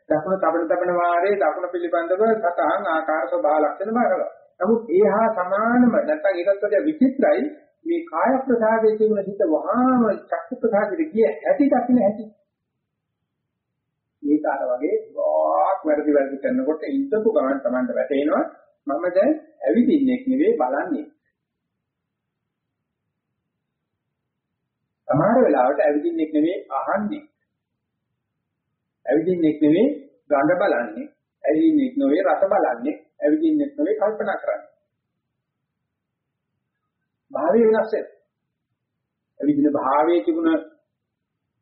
දකුණ තබන තබන වාරේ දකුණ පිළිබඳව සතහන් ආකාර ස්වභාව ලක්ෂණ බලනවා. නමුත් ඒහා සමානම නැත්නම් ඒකත් වඩා විචිත්‍රයි මේ කාය ප්‍රසාදයේ තිබුණ හිත වහාම චක්ක ප්‍රසාදෙට ගිය ඇති දකින්න ඇති. මේක අර වගේ වාක් වැඩි වැඩි කරනකොට ඉඳපු ගමන් Tamanට වැටෙනවා මම දැන් ඇවිදින්නෙක් නෙවෙයි බලන්නේ. සමහර වෙලාවට ඇවිදින්නෙක් නෙවෙයි අහන්නේ. ඇවිදින්නෙක් නෙවෙයි ගඳ බලන්නේ. ඇවිදින්නෙක් නෙවෙයි රස බලන්නේ. ඇවිදින්නෙක් නෙවෙයි කල්පනා කරන්නේ. භාවය වෙනස් වෙනවා. අවිදින භාවයේ තිබුණ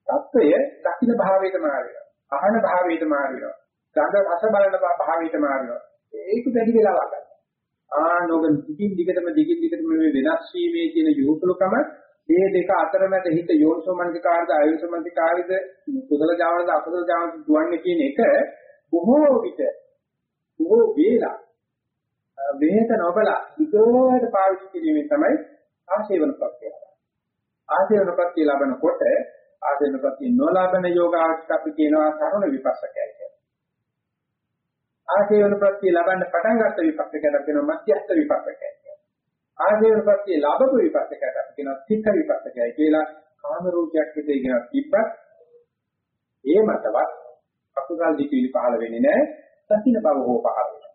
தত্ত্বය දකින්න භාවයට මාරිනවා. අහන භාවයට මාරිනවා. ගඳ රස බලන භාවයට මාරිනවා. ඒක වැඩි වෙලාවක් ගන්නවා. ආනෝගන් දිගින් දිගටම දිගින් දිගටම මේ වෙනස් වීමේ කියන යොහුතුලකම මේ දෙක අතරමැද හිත යෝනිසෝමනිකාර්ද අයෝනිසෝමනිකාර්ද කුසල ජාවනද අකුසල ජාවනද දුවන්නේ කියන එක බොහෝ විට බොහෝ වේලා වෙහෙත නොබලා විදෝමයට පාවිච්චි කිරීමෙන් තමයි ආශේවන ප්‍රත්‍යය. ආශේවන ප්‍රත්‍යය ලබනකොට ආශේවන ප්‍රත්‍යය නොලබන යෝගාවචක අපි කියනවා සරණ විපස්සකයි කියලා. ආශේවන ප්‍රත්‍යය ලබන්න පටන් ගත්ත විපස්සකයට කියනවා මධ්‍යස්ථ විපස්සකයි කියලා. ආශේවන ප්‍රත්‍යය ලැබපු විපස්සකයට අපි කියනවා චිත්ත විපස්සකයි කියලා කාම රූපයක් විදිහට කියනවා තිබ්බත් ඒ මතවත් අකුසල් දිකිලි පහළ වෙන්නේ නැහැ. දකින්න බව හෝ පහළ වෙනවා.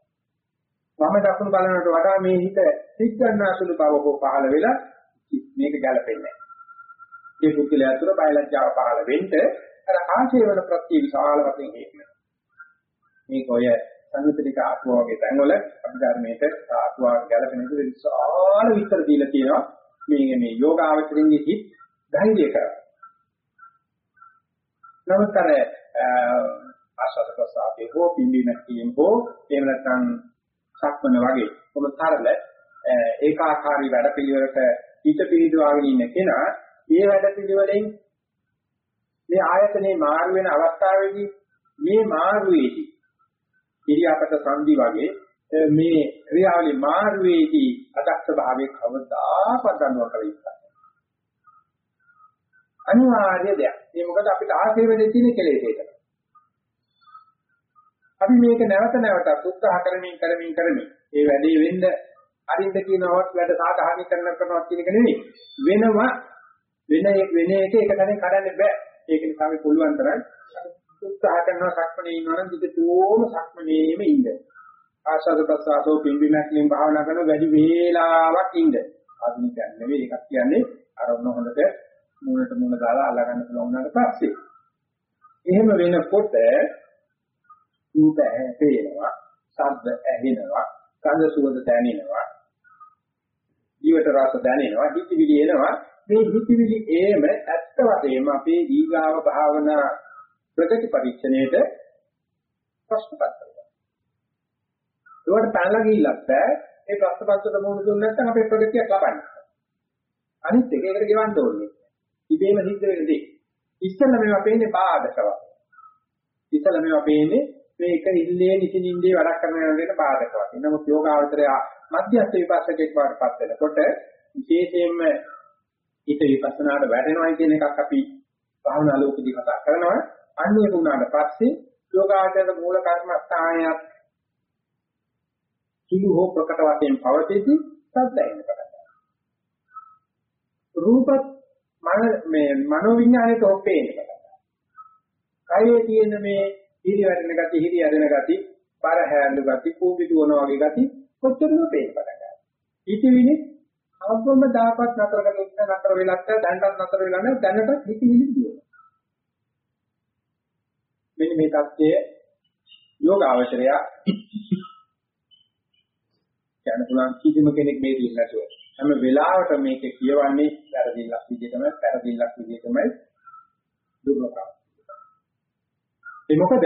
මම දකුණු බලනට වඩා මේ හිත සිත් ගන්නාසුළු බව හෝ පහළ වෙලා මේක ගැලපෙන්නේ නැහැ. මේ පුද්ගලයා තුළ බයලජ්ජාව පහළ වෙන්න අර ආශේවන ප්‍රත්‍ය විශාල වශයෙන් හේතුව. මේක ඔය සංවිතනික ආත්ම වගේ තැන්වල අභිධර්මයේට ආත්මාව ගැලපෙන විදිහට විශාල විස්තර දීලා තියෙනවා. මේ මේ යෝගාවචරින්ගේ හිත් ධෛර්ය කරා. නමුත් අර ආශාස ප්‍රසාදේ හෝ පිම්බීමක් කියන හෝ එහෙම නැත්නම් සක්මන වගේ කොහොම තරල ඒකාකාරී වැඩ පිළිවෙලක හිත පිළිදවාගෙන ඉන්න කෙනා මේ වැඩ පිළිවෙලෙන් මේ ආයතනේ මාරු වෙන අවස්ථාවේදී මේ මාරුවේදී ඉරියාපත සංදි වගේ මේ ක්‍රියාවලිය මාරුවේදී අදක්ෂ භාවයේ කවදාකවත් දන්නවා කියලා ඉස්සයි. අනිවාර්ය දෙයක්. මේ මොකද අපිට ආශේ වෙන්නේ තියෙන කෙලෙස් ඒක. අපි මේක නැවත නැවතත් උත්සාහ කරමින් කරමින් කරමින් ඒ වැඩේ වෙන්න අරින්ද කියනවත් වැඩ සාධාරණ කරන කරනවා කියන එක නෙවෙයි. වෙනවා වෙන වෙන එක එක තැනින් කඩන්න බෑ. ඒක නිසා අපි පුළුවන් තරම් උත්සාහ කරනවා සක්මනේ ඉන්නවනම් දිගටම සක්මනේම ඉන්න. ආශාද ප්‍රසආසෝ පිම්බිමැක්ලින් භාවනා කරන වැඩි වේලාවක් ඉන්න. ආධුනිකයන් නෙවෙයි එකක් කියන්නේ අර ඔන්න හොඳට මූණට මූණ දාලා අල්ලගන්න පුළුවන් වුණාට පස්සේ. එහෙම වෙනකොට රූප ඇහෙනවා, ශබ්ද ඇහෙනවා, ගන්ධ සුවඳ දැනෙනවා, ජීවිත රස දැනෙනවා, හිතවිලි එනවා. මේ හිතවිලි ඒම ඇත්ත වශයෙන්ම අපේ ඊගාව භාවනා ප්‍රගති පරීක්ෂණයේද ප්‍රශ්නපත් කරනවා. ඒවට පැනලා ගිහිල්ලත් බෑ ඒ ප්‍රශ්නපත්‍රයට මුහුණ දුන්නේ නැත්නම් අපේ ප්‍රගතියක් ලබන්නේ. අනිත් එක ඒකට ගෙවන්න ඕනේ. ඉබේම සිද්ධ වෙන දේ. ඉස්සෙල්ලා මේවා පේන්නේ බාධකව. ඉස්සෙල්ලා මේවා පේන්නේ මේක ඉල්ලේ නිසින්ින්දී වැඩක් කරන වෙනදේට බාධකව. නමුත් යෝගාවචරය මධ්‍යස්ථ විපස්සකෙක් වඩපත් වෙනකොට විශේෂයෙන්ම හිත විපස්සනාට වැටෙනවා කියන එකක් අපි භාවනා ලෝකෙදී කතා කරනවා. අන්නේ වුණාට පස්සේ යෝගාචර මූල කර්මස්ථානයත් කිලු හෝ ප්‍රකට වශයෙන් පවතිති සද්දයින් පටන් ගන්නවා. රූපත් මන මේ මනෝ විඥාණයට ඔප්පේන්න පටන් ගන්නවා. කයේ තියෙන මේ හිරි වැටෙන ගති, හිරි ඇදෙන ගති, පාර හැඳු ගති, කූඹි දුවන වගේ ගති කොච්චරද පේන්න පටන් ගන්නවා. ඊටිවිලි අවබෝධම දාපත් නතර කරලා නතර වෙලත් දැනටත් නතර වෙලා නැහැ දැනටත් හිතවිලි දුවනවා. මෙන්න මේ தත්ත්වය යෝගාවචරය කියන්න පුළුවන් කිසිම කෙනෙක් මේ දෙන්න නැතුව හැම වෙලාවටම මේක කියවන්නේ වැරදිල්ලක් විදිහටම වැරදිල්ලක් විදිහටම දුර්වකම්. ඒ මොකද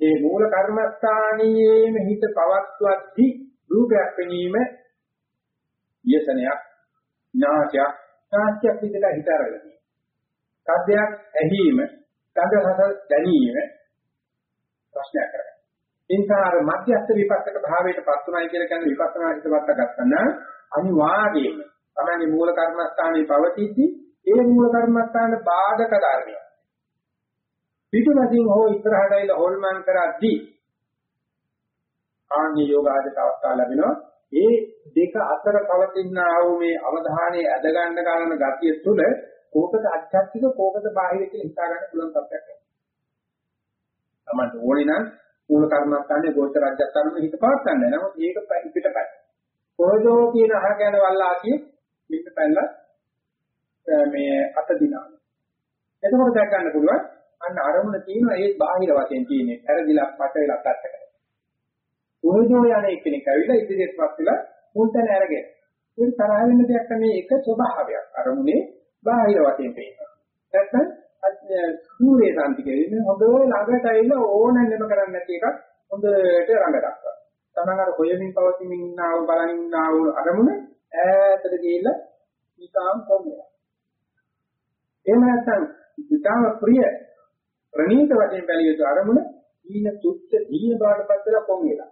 මේ මූල කර්මස්ථානයේම හිත පවත්වද්දී රූපයක් වෙනීම යසනයක් නාසයක් නාස්‍යයක් විදිහට හිත අරගෙන. සද්දයක් ඇහිීම, ගඳ රස දැනීම ප්‍රශ්නයක් කරගන්න. එනිසා අර මධ්‍යස්ථ විපස්සක භාවයට පත් උනායි කියලා කියන්නේ විපස්සනා හිතවත් ගන්න අනිවාර්යයෙන්ම තමයි මූල කර්මස්ථානයේ පවතිද්දී ඒ මූල කර්මස්ථාන බාධක ධර්මය. පිටුපසින් හෝ ඉස්සරහට ඇවිල්ලා හොල්මන් කරද්දී ආන්‍ය යෝගාදිත අවස්ථා ලැබෙනවා. ඒ දෙක අතර පවතිනා වූ මේ අවධානයේ ඇද ගන්න ගන්න ගතිය තුළ කෝකද අධ්‍යාත්මික කෝකද බාහිර කියලා හිතා ගන්න පුළුවන් තත්ත්වයක් එනවා. තමයි ඕනේ නම් මූල කර්මස්ථානයේ ගෝචර රාජ්‍යස්ථානෙම හිත පවත් ගන්න. නමුත් ඒක පිටපැයි. කොහොදෝ කියන අහගෙන වල්ලාතිය පිට පැනලා මේ අත දිනා. එතකොට දැක් ගන්න පුළුවන් අන්න අරමුණ තියෙනවා ඒ බාහිර වශයෙන් තියෙන්නේ. පෙරදිලක් මට වෙලා පැත්තකට. කොහොදෝ යන එක්කෙනෙක් ඇවිල්ලා ඉදිරියටපත් වෙලා මුල්තන අරගෙන. ඒ තරහ වෙන දෙයක් තමයි එක ස්වභාවයක්. අරමුණේ බාහිර වශයෙන් පේනවා. නැත්නම් සූර්ය කාන්තිකේ ඉන්නේ හොඳ ළඟට ඇවිල්ලා ඕනෙන්නම කරන්නේ නැති එකක් හොඳට රඟ දක්වනවා. තමන් අර කොයමින් පවතිමින් ඉන්නා වූ බලන් ඉන්නා වූ අරමුණ ඈතට ගිහිල්ලා නිකාම් කොම්බේ. එහෙම නැත්නම් විතාව ප්‍රිය ප්‍රණීත වශයෙන් බැලිය යුතු අරමුණ දීන තුච්ච දීන බාටපත් වෙලා කොම් වෙලා.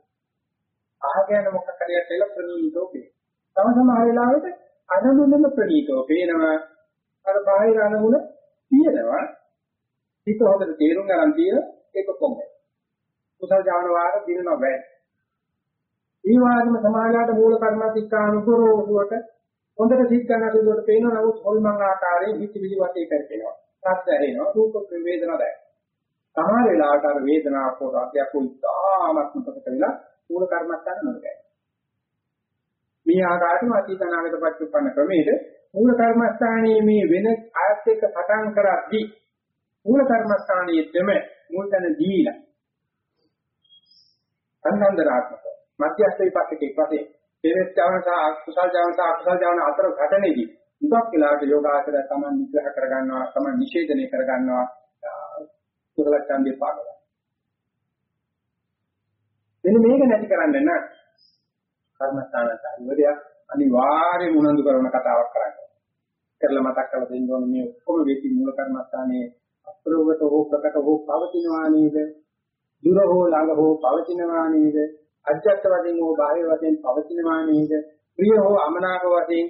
අහගෙන මොකක් හරි කියලා ප්‍රණීතෝ වේ. තම සමහර වෙලාවට අරමුණම ප්‍රණීතෝ පේනවා. අර බාහිර අරමුණ තියෙනවා. හිත හොඳට තේරුම් ගන්න තියෙන ඒක කොහොමද කුසල ඥාන වාර දිනනවා බෑ. ඒ වාගේම සමාජාට මූල කර්මතික්කානුකරෝසුවට හොඳට සිත් ගන්න සුළුවට පේනවා. නමුත් හොල්මන් ආකාරයේ හිත විලි වටේ කරකිනවා සත්‍ය ඇහෙනවා. රූප වේදනා දැයි සමහර වෙලාවට අර වේදනාව පොරාදයක් උත්සාහමත් මොකද වෙලා මූල කර්මස්ථාන නොදැයි මේ ආකාරයෙන්ම අතීත අනාගත පච්චුප්පන්න ක්‍රමයේද මූල කර්මස්ථානයේ මේ වෙන ආයත් එක්ක පටන් කරද්දී මූල කර්මස්ථානයේ දෙම මුල් තැන දීලා සංසන්දනාත්මක මධ්‍යස්ථ විපස්සකේ වශයෙන් දෙවෙස් ජවන සහ අකුසල් ජවන සහ අකුසල් ජවන අතර ඝටනයේදී මුගක් වෙලාවට යෝගාචරය තමන් නිග්‍රහ කරගන්නවා තමන් නිෂේධනය කරගන්නවා. කුසල ඡන්දේ පාගලා මෙන්න මේක නැති කරන්න නම් කර්මස්ථානට ඉවරයක් අනිවාර්යයෙන්ම උනන්දු කරන කතාවක් කරන්න. කරලා මතක් කරලා දෙන්න ඕනේ මේ ඔක්කොම වේති මූල කර්මස්ථානයේ අප්‍රෝගත හෝ ප්‍රකට හෝ පවතිනවා නේද? දුර හෝ ළඟ හෝ පවතිනවා නේද? අජත්ත වශයෙන් හෝ බාහිර වශයෙන් පවතිනවා නේද? ප්‍රිය හෝ අමනාප වශයෙන්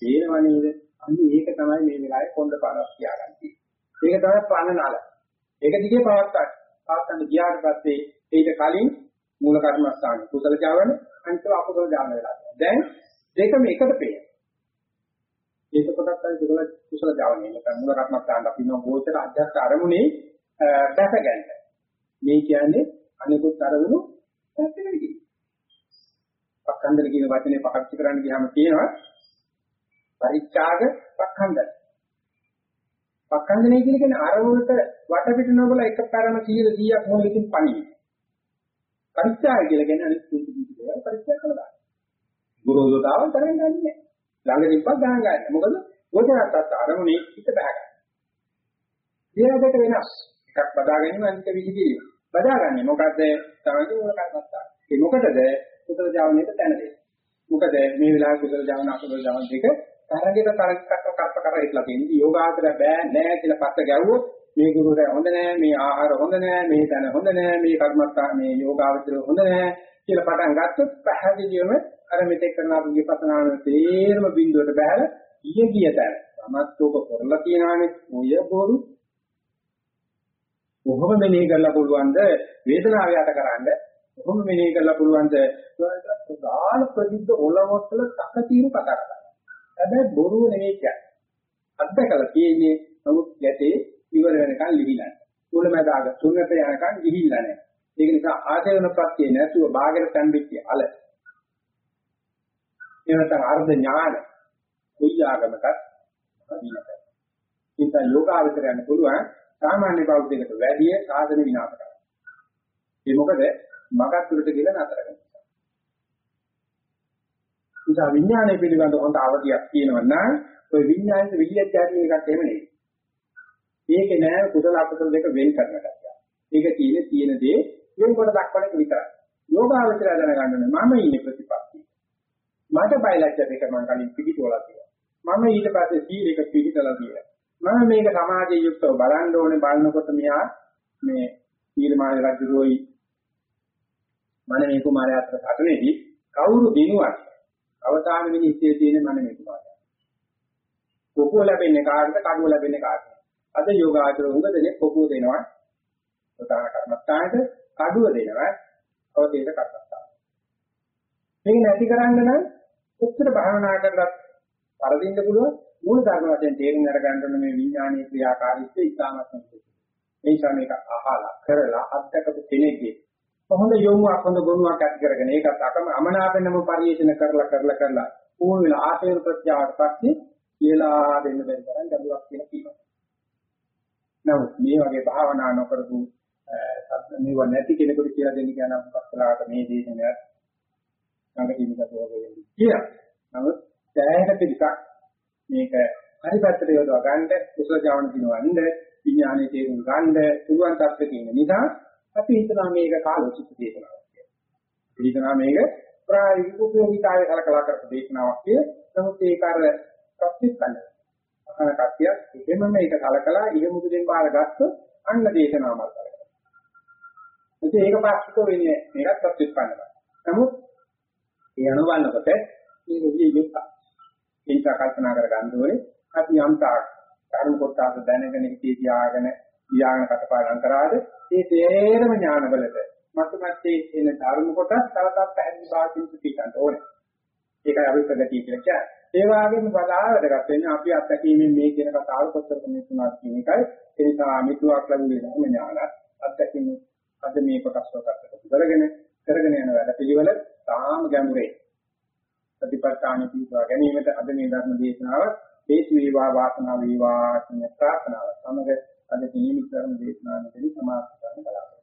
පේනවා නේද? අන්න ඒක තමයි මේ වෙලාවේ කොණ්ඩ පාරක් කියාගන්නේ. ඒක තමයි පන්නනාල. ඒක දිගේ පවත්තක්. පවත්තන්න ගියාට පස්සේ ඊට කලින් මූල කර්මස්ථාන කුසල ජාවන අනිත් අකුසල ජාවන වෙලා. දැන් දෙකම එකට පේනවා. ඒක කොටත් අර කුසල කුසල ජාවනේ නැත්නම් මූල කර්මස්ථාන අපි නෝ ගෝචර අධ්‍යාත්ම අරමුණේ දැක ගන්න. මේ කියන්නේ අනිකුත් අරමුණු දැක්කම විදිහ. පක්ඛන්දර කියන වචනේ පාවිච්චි කරන්න ගියාම කියනවා පරිත්‍යාග පක්ඛන්දර. පක්ඛන්දනේ කියන කෙනා අරමුණට වටපිට නොබල එක පැරම 100 100ක් මොලකින් පණිවි. පරිත්‍යාග කියලා කියන්නේ අනිත් කුංචි දීපේ පරිත්‍යාග කළා. ගුරුදෝතාව කරන්නේ නැහැ. ළඟදීපත් ගණන් ගන්න. මොකද ගෝචරත්ත් අරමුණේ හිත බහ ගන්න. ඊළඟට වෙනස්. එකක් බදා ගැනීම අනිත් විදිහට. බදාගන්නේ මොකද්ද? තමයි මූල කර්මස්ථාන. ඒ මොකටද? උතර ජාවනයේ තැන දෙන්නේ. මොකද මේ වෙලාවේ කුසල ජවන අකුසල ජවන දෙක තරගෙට තරගකට කල්ප කර ඉట్లా දෙන්නේ යෝගාචර බෑ නෑ කියලා පත්ත ගැව්වොත් මේ ගුරුවරයා හොඳ නෑ මේ ආහාර හොඳ නෑ මේ තන හොඳ නෑ මේ කර්මස්ථාන මේ යෝගාචර හොඳ නෑ කියලා පටන් ගත්තොත් පහදිලියම අර මෙතෙක් කරන අපේ පතනාන තේරම බිඳුවට බහැල ඊය ගියතර සමස්තෝක කරලා තියනානේ මොය බොරු. කොහොම මෙනෙහි කරලා පුළුවන්ද? වේදනාව යට කරන්න. කොහොම මෙනෙහි කරලා පුළුවන්ද? සාල ප්‍රතිද්ද ඔලවට්ටල තකතිරු කතා කරලා හැබැයි බොරුව නෙවෙයි කියන්නේ අත්දකලා තියෙන්නේ නමුත් යටේ ඉවර වෙනකන් ලිහිලා තුලමදාග තුනට යනකන් ගිහිල්ලා නැහැ. ඒක නිසා ආශයන ප්‍රත්‍ය නැතුව බාගෙට තැම්බෙච්ච අල. එනතන අර්ධ ඥාන කුයි ආගමකට අදීනක ඉතින් යෝගාවචරයන් පුළුවන් සාමාන්‍ය බෞද්ධයකට වැඩිය සාධන විනාශ කරනවා ඒ මොකද මගක් තුරට ගිල නතර කරනවා. නිසා විඥානය පිළිබඳ හොඳ අවධියක් තියෙනවා නම් ඔය විඥානයේ විලියත් ඇති එකක් එහෙම නෙවෙයි ඒකේ නෑ කුසල අකුසල දෙක වෙන් කරන ගැතිය. ඒක තියෙන්නේ තියෙන දේ වෙනකොට දක්වන එක විතරයි. යෝගාවචරය දැනගන්න මම ඉන්නේ ප්‍රතිපත්තිය. මට බයලජ්‍ය දෙක මම කලින් පිළිතුරලා තියෙනවා. මම ඊට පස්සේ සීලයක පිළිතලා තියෙනවා. මම මේක සමාජයේ යුක්තව බලන්න ඕනේ බලනකොට මෙහා මේ සීලමාන රජුරෝයි මනමේ කුමාරය අතර සටනේදී කවුරු දිනුවත් අවතාන මිනිස්සේ තියෙන මනමේ කුමාරයා. කොකුව ලැබෙන්නේ කාටද කඩුව ලැබෙන්නේ කාටද? අද යෝගාචර උඟ දෙනේ කොකුව දෙනවා. ප්‍රධාන කර්මස්ථානයේ කඩුව දෙනවා. අවතීන කර්මස්ථාන. මේක නැති කරන්න නම් උත්තර භාවනා කරලා පරදින්න පුළුවන් මූල ධර්ම වශයෙන් තේරුම් අරගන්න මේ විඥානීය ක්‍රියාකාරීත්වය ඉතාමත් මේ නිසා මේක අහලා කරලා අත්දකපු කෙනෙක්ගේ හොඳ යොමුවක් හොඳ ගුණයක් ඇති කරගෙන ඒකත් අකම අමනාපෙන්නම පරිශන කරලා කරලා කරලා ඕන වෙලා ආශේර ප්‍රත්‍යාවට පස්සේ කියලා දෙන්න බැරි තරම් ගැඹුරක් කියලා කියනවා. නමුත් මේ වගේ භාවනා නොකරපු මේව නැති කෙනෙකුට කියලා දෙන්න කියන අපස්සලාට මේ දේශනය සංගතිනිකව වෙන්නේ කියලා. නමුත් සෑහෙන පිළිකක් මේක හරි පැත්තට යොදවා ගන්න කුසල ජාවන දිනවන්න විඥානයේ තේරුම් ගන්න පුළුවන් තත්ත්වයක ඉන්න නිසා අපි හිතනවා මේක කාලෝචිත දේශනාවක් කියලා. අපි හිතනවා මේක ප්‍රායෝගික උපයෝගීතාවය කලකලා කරපු දේශනාවක් කියලා. නමුත් ඒක අර ප්‍රතිස්කන්ධ. අකන කතිය එහෙම මේක කලකලා ඉහමුදු දෙන් බාරගත්තොත් අන්න දේශනාවක් කරගන්නවා. ඉතින් ඒක පාස්කෝ වෙන්නේ මේකත් ප්‍රතිස්කන්ධයි. නමුත් ඒ අනුවන්නකොට මේක විය යුක්තයි. ඒක කල්පනා කර ගන්න ඕනේ අපි යම් තාක් ධර්ම කොටස දැනගෙන ඉති තියාගෙන ඥාන කටපාඩම් කරාද ඒ තේරම ඥානවලට මතුමැත්තේ එන ධර්ම කොටස් තව තවත් පැහැදිලි භාෂින් පිටින්ට ඕනේ. ඒකයි අපි ප්‍රගතිය කියලා කියන්නේ. ඒ වගේම බලාවදගත් වෙන්නේ අපි අත්දැකීමෙන් මේ කියන කතාව කොච්චර මෙතුණා කියන එකයි. ඒ නිසා මිතුවක් ලැබුවේ ධර්ම ඥාන අත්දැකීම අද මේ කොටස් වලට කරගෙන කරගෙන යන වැඩ පිළිවෙල තාම ගැඹුරේ. ප්‍රතිපත්තාන පිටවා ගැනීමට අද මේ ධර්ම දේශනාව හේතු වේවා වාසනාව වේවා කියන ප්‍රාර්ථනාව සමග අද නියමිත ධර්ම දේශනාවකදී සමාප්ත කරන්න බලාපොරොත්තු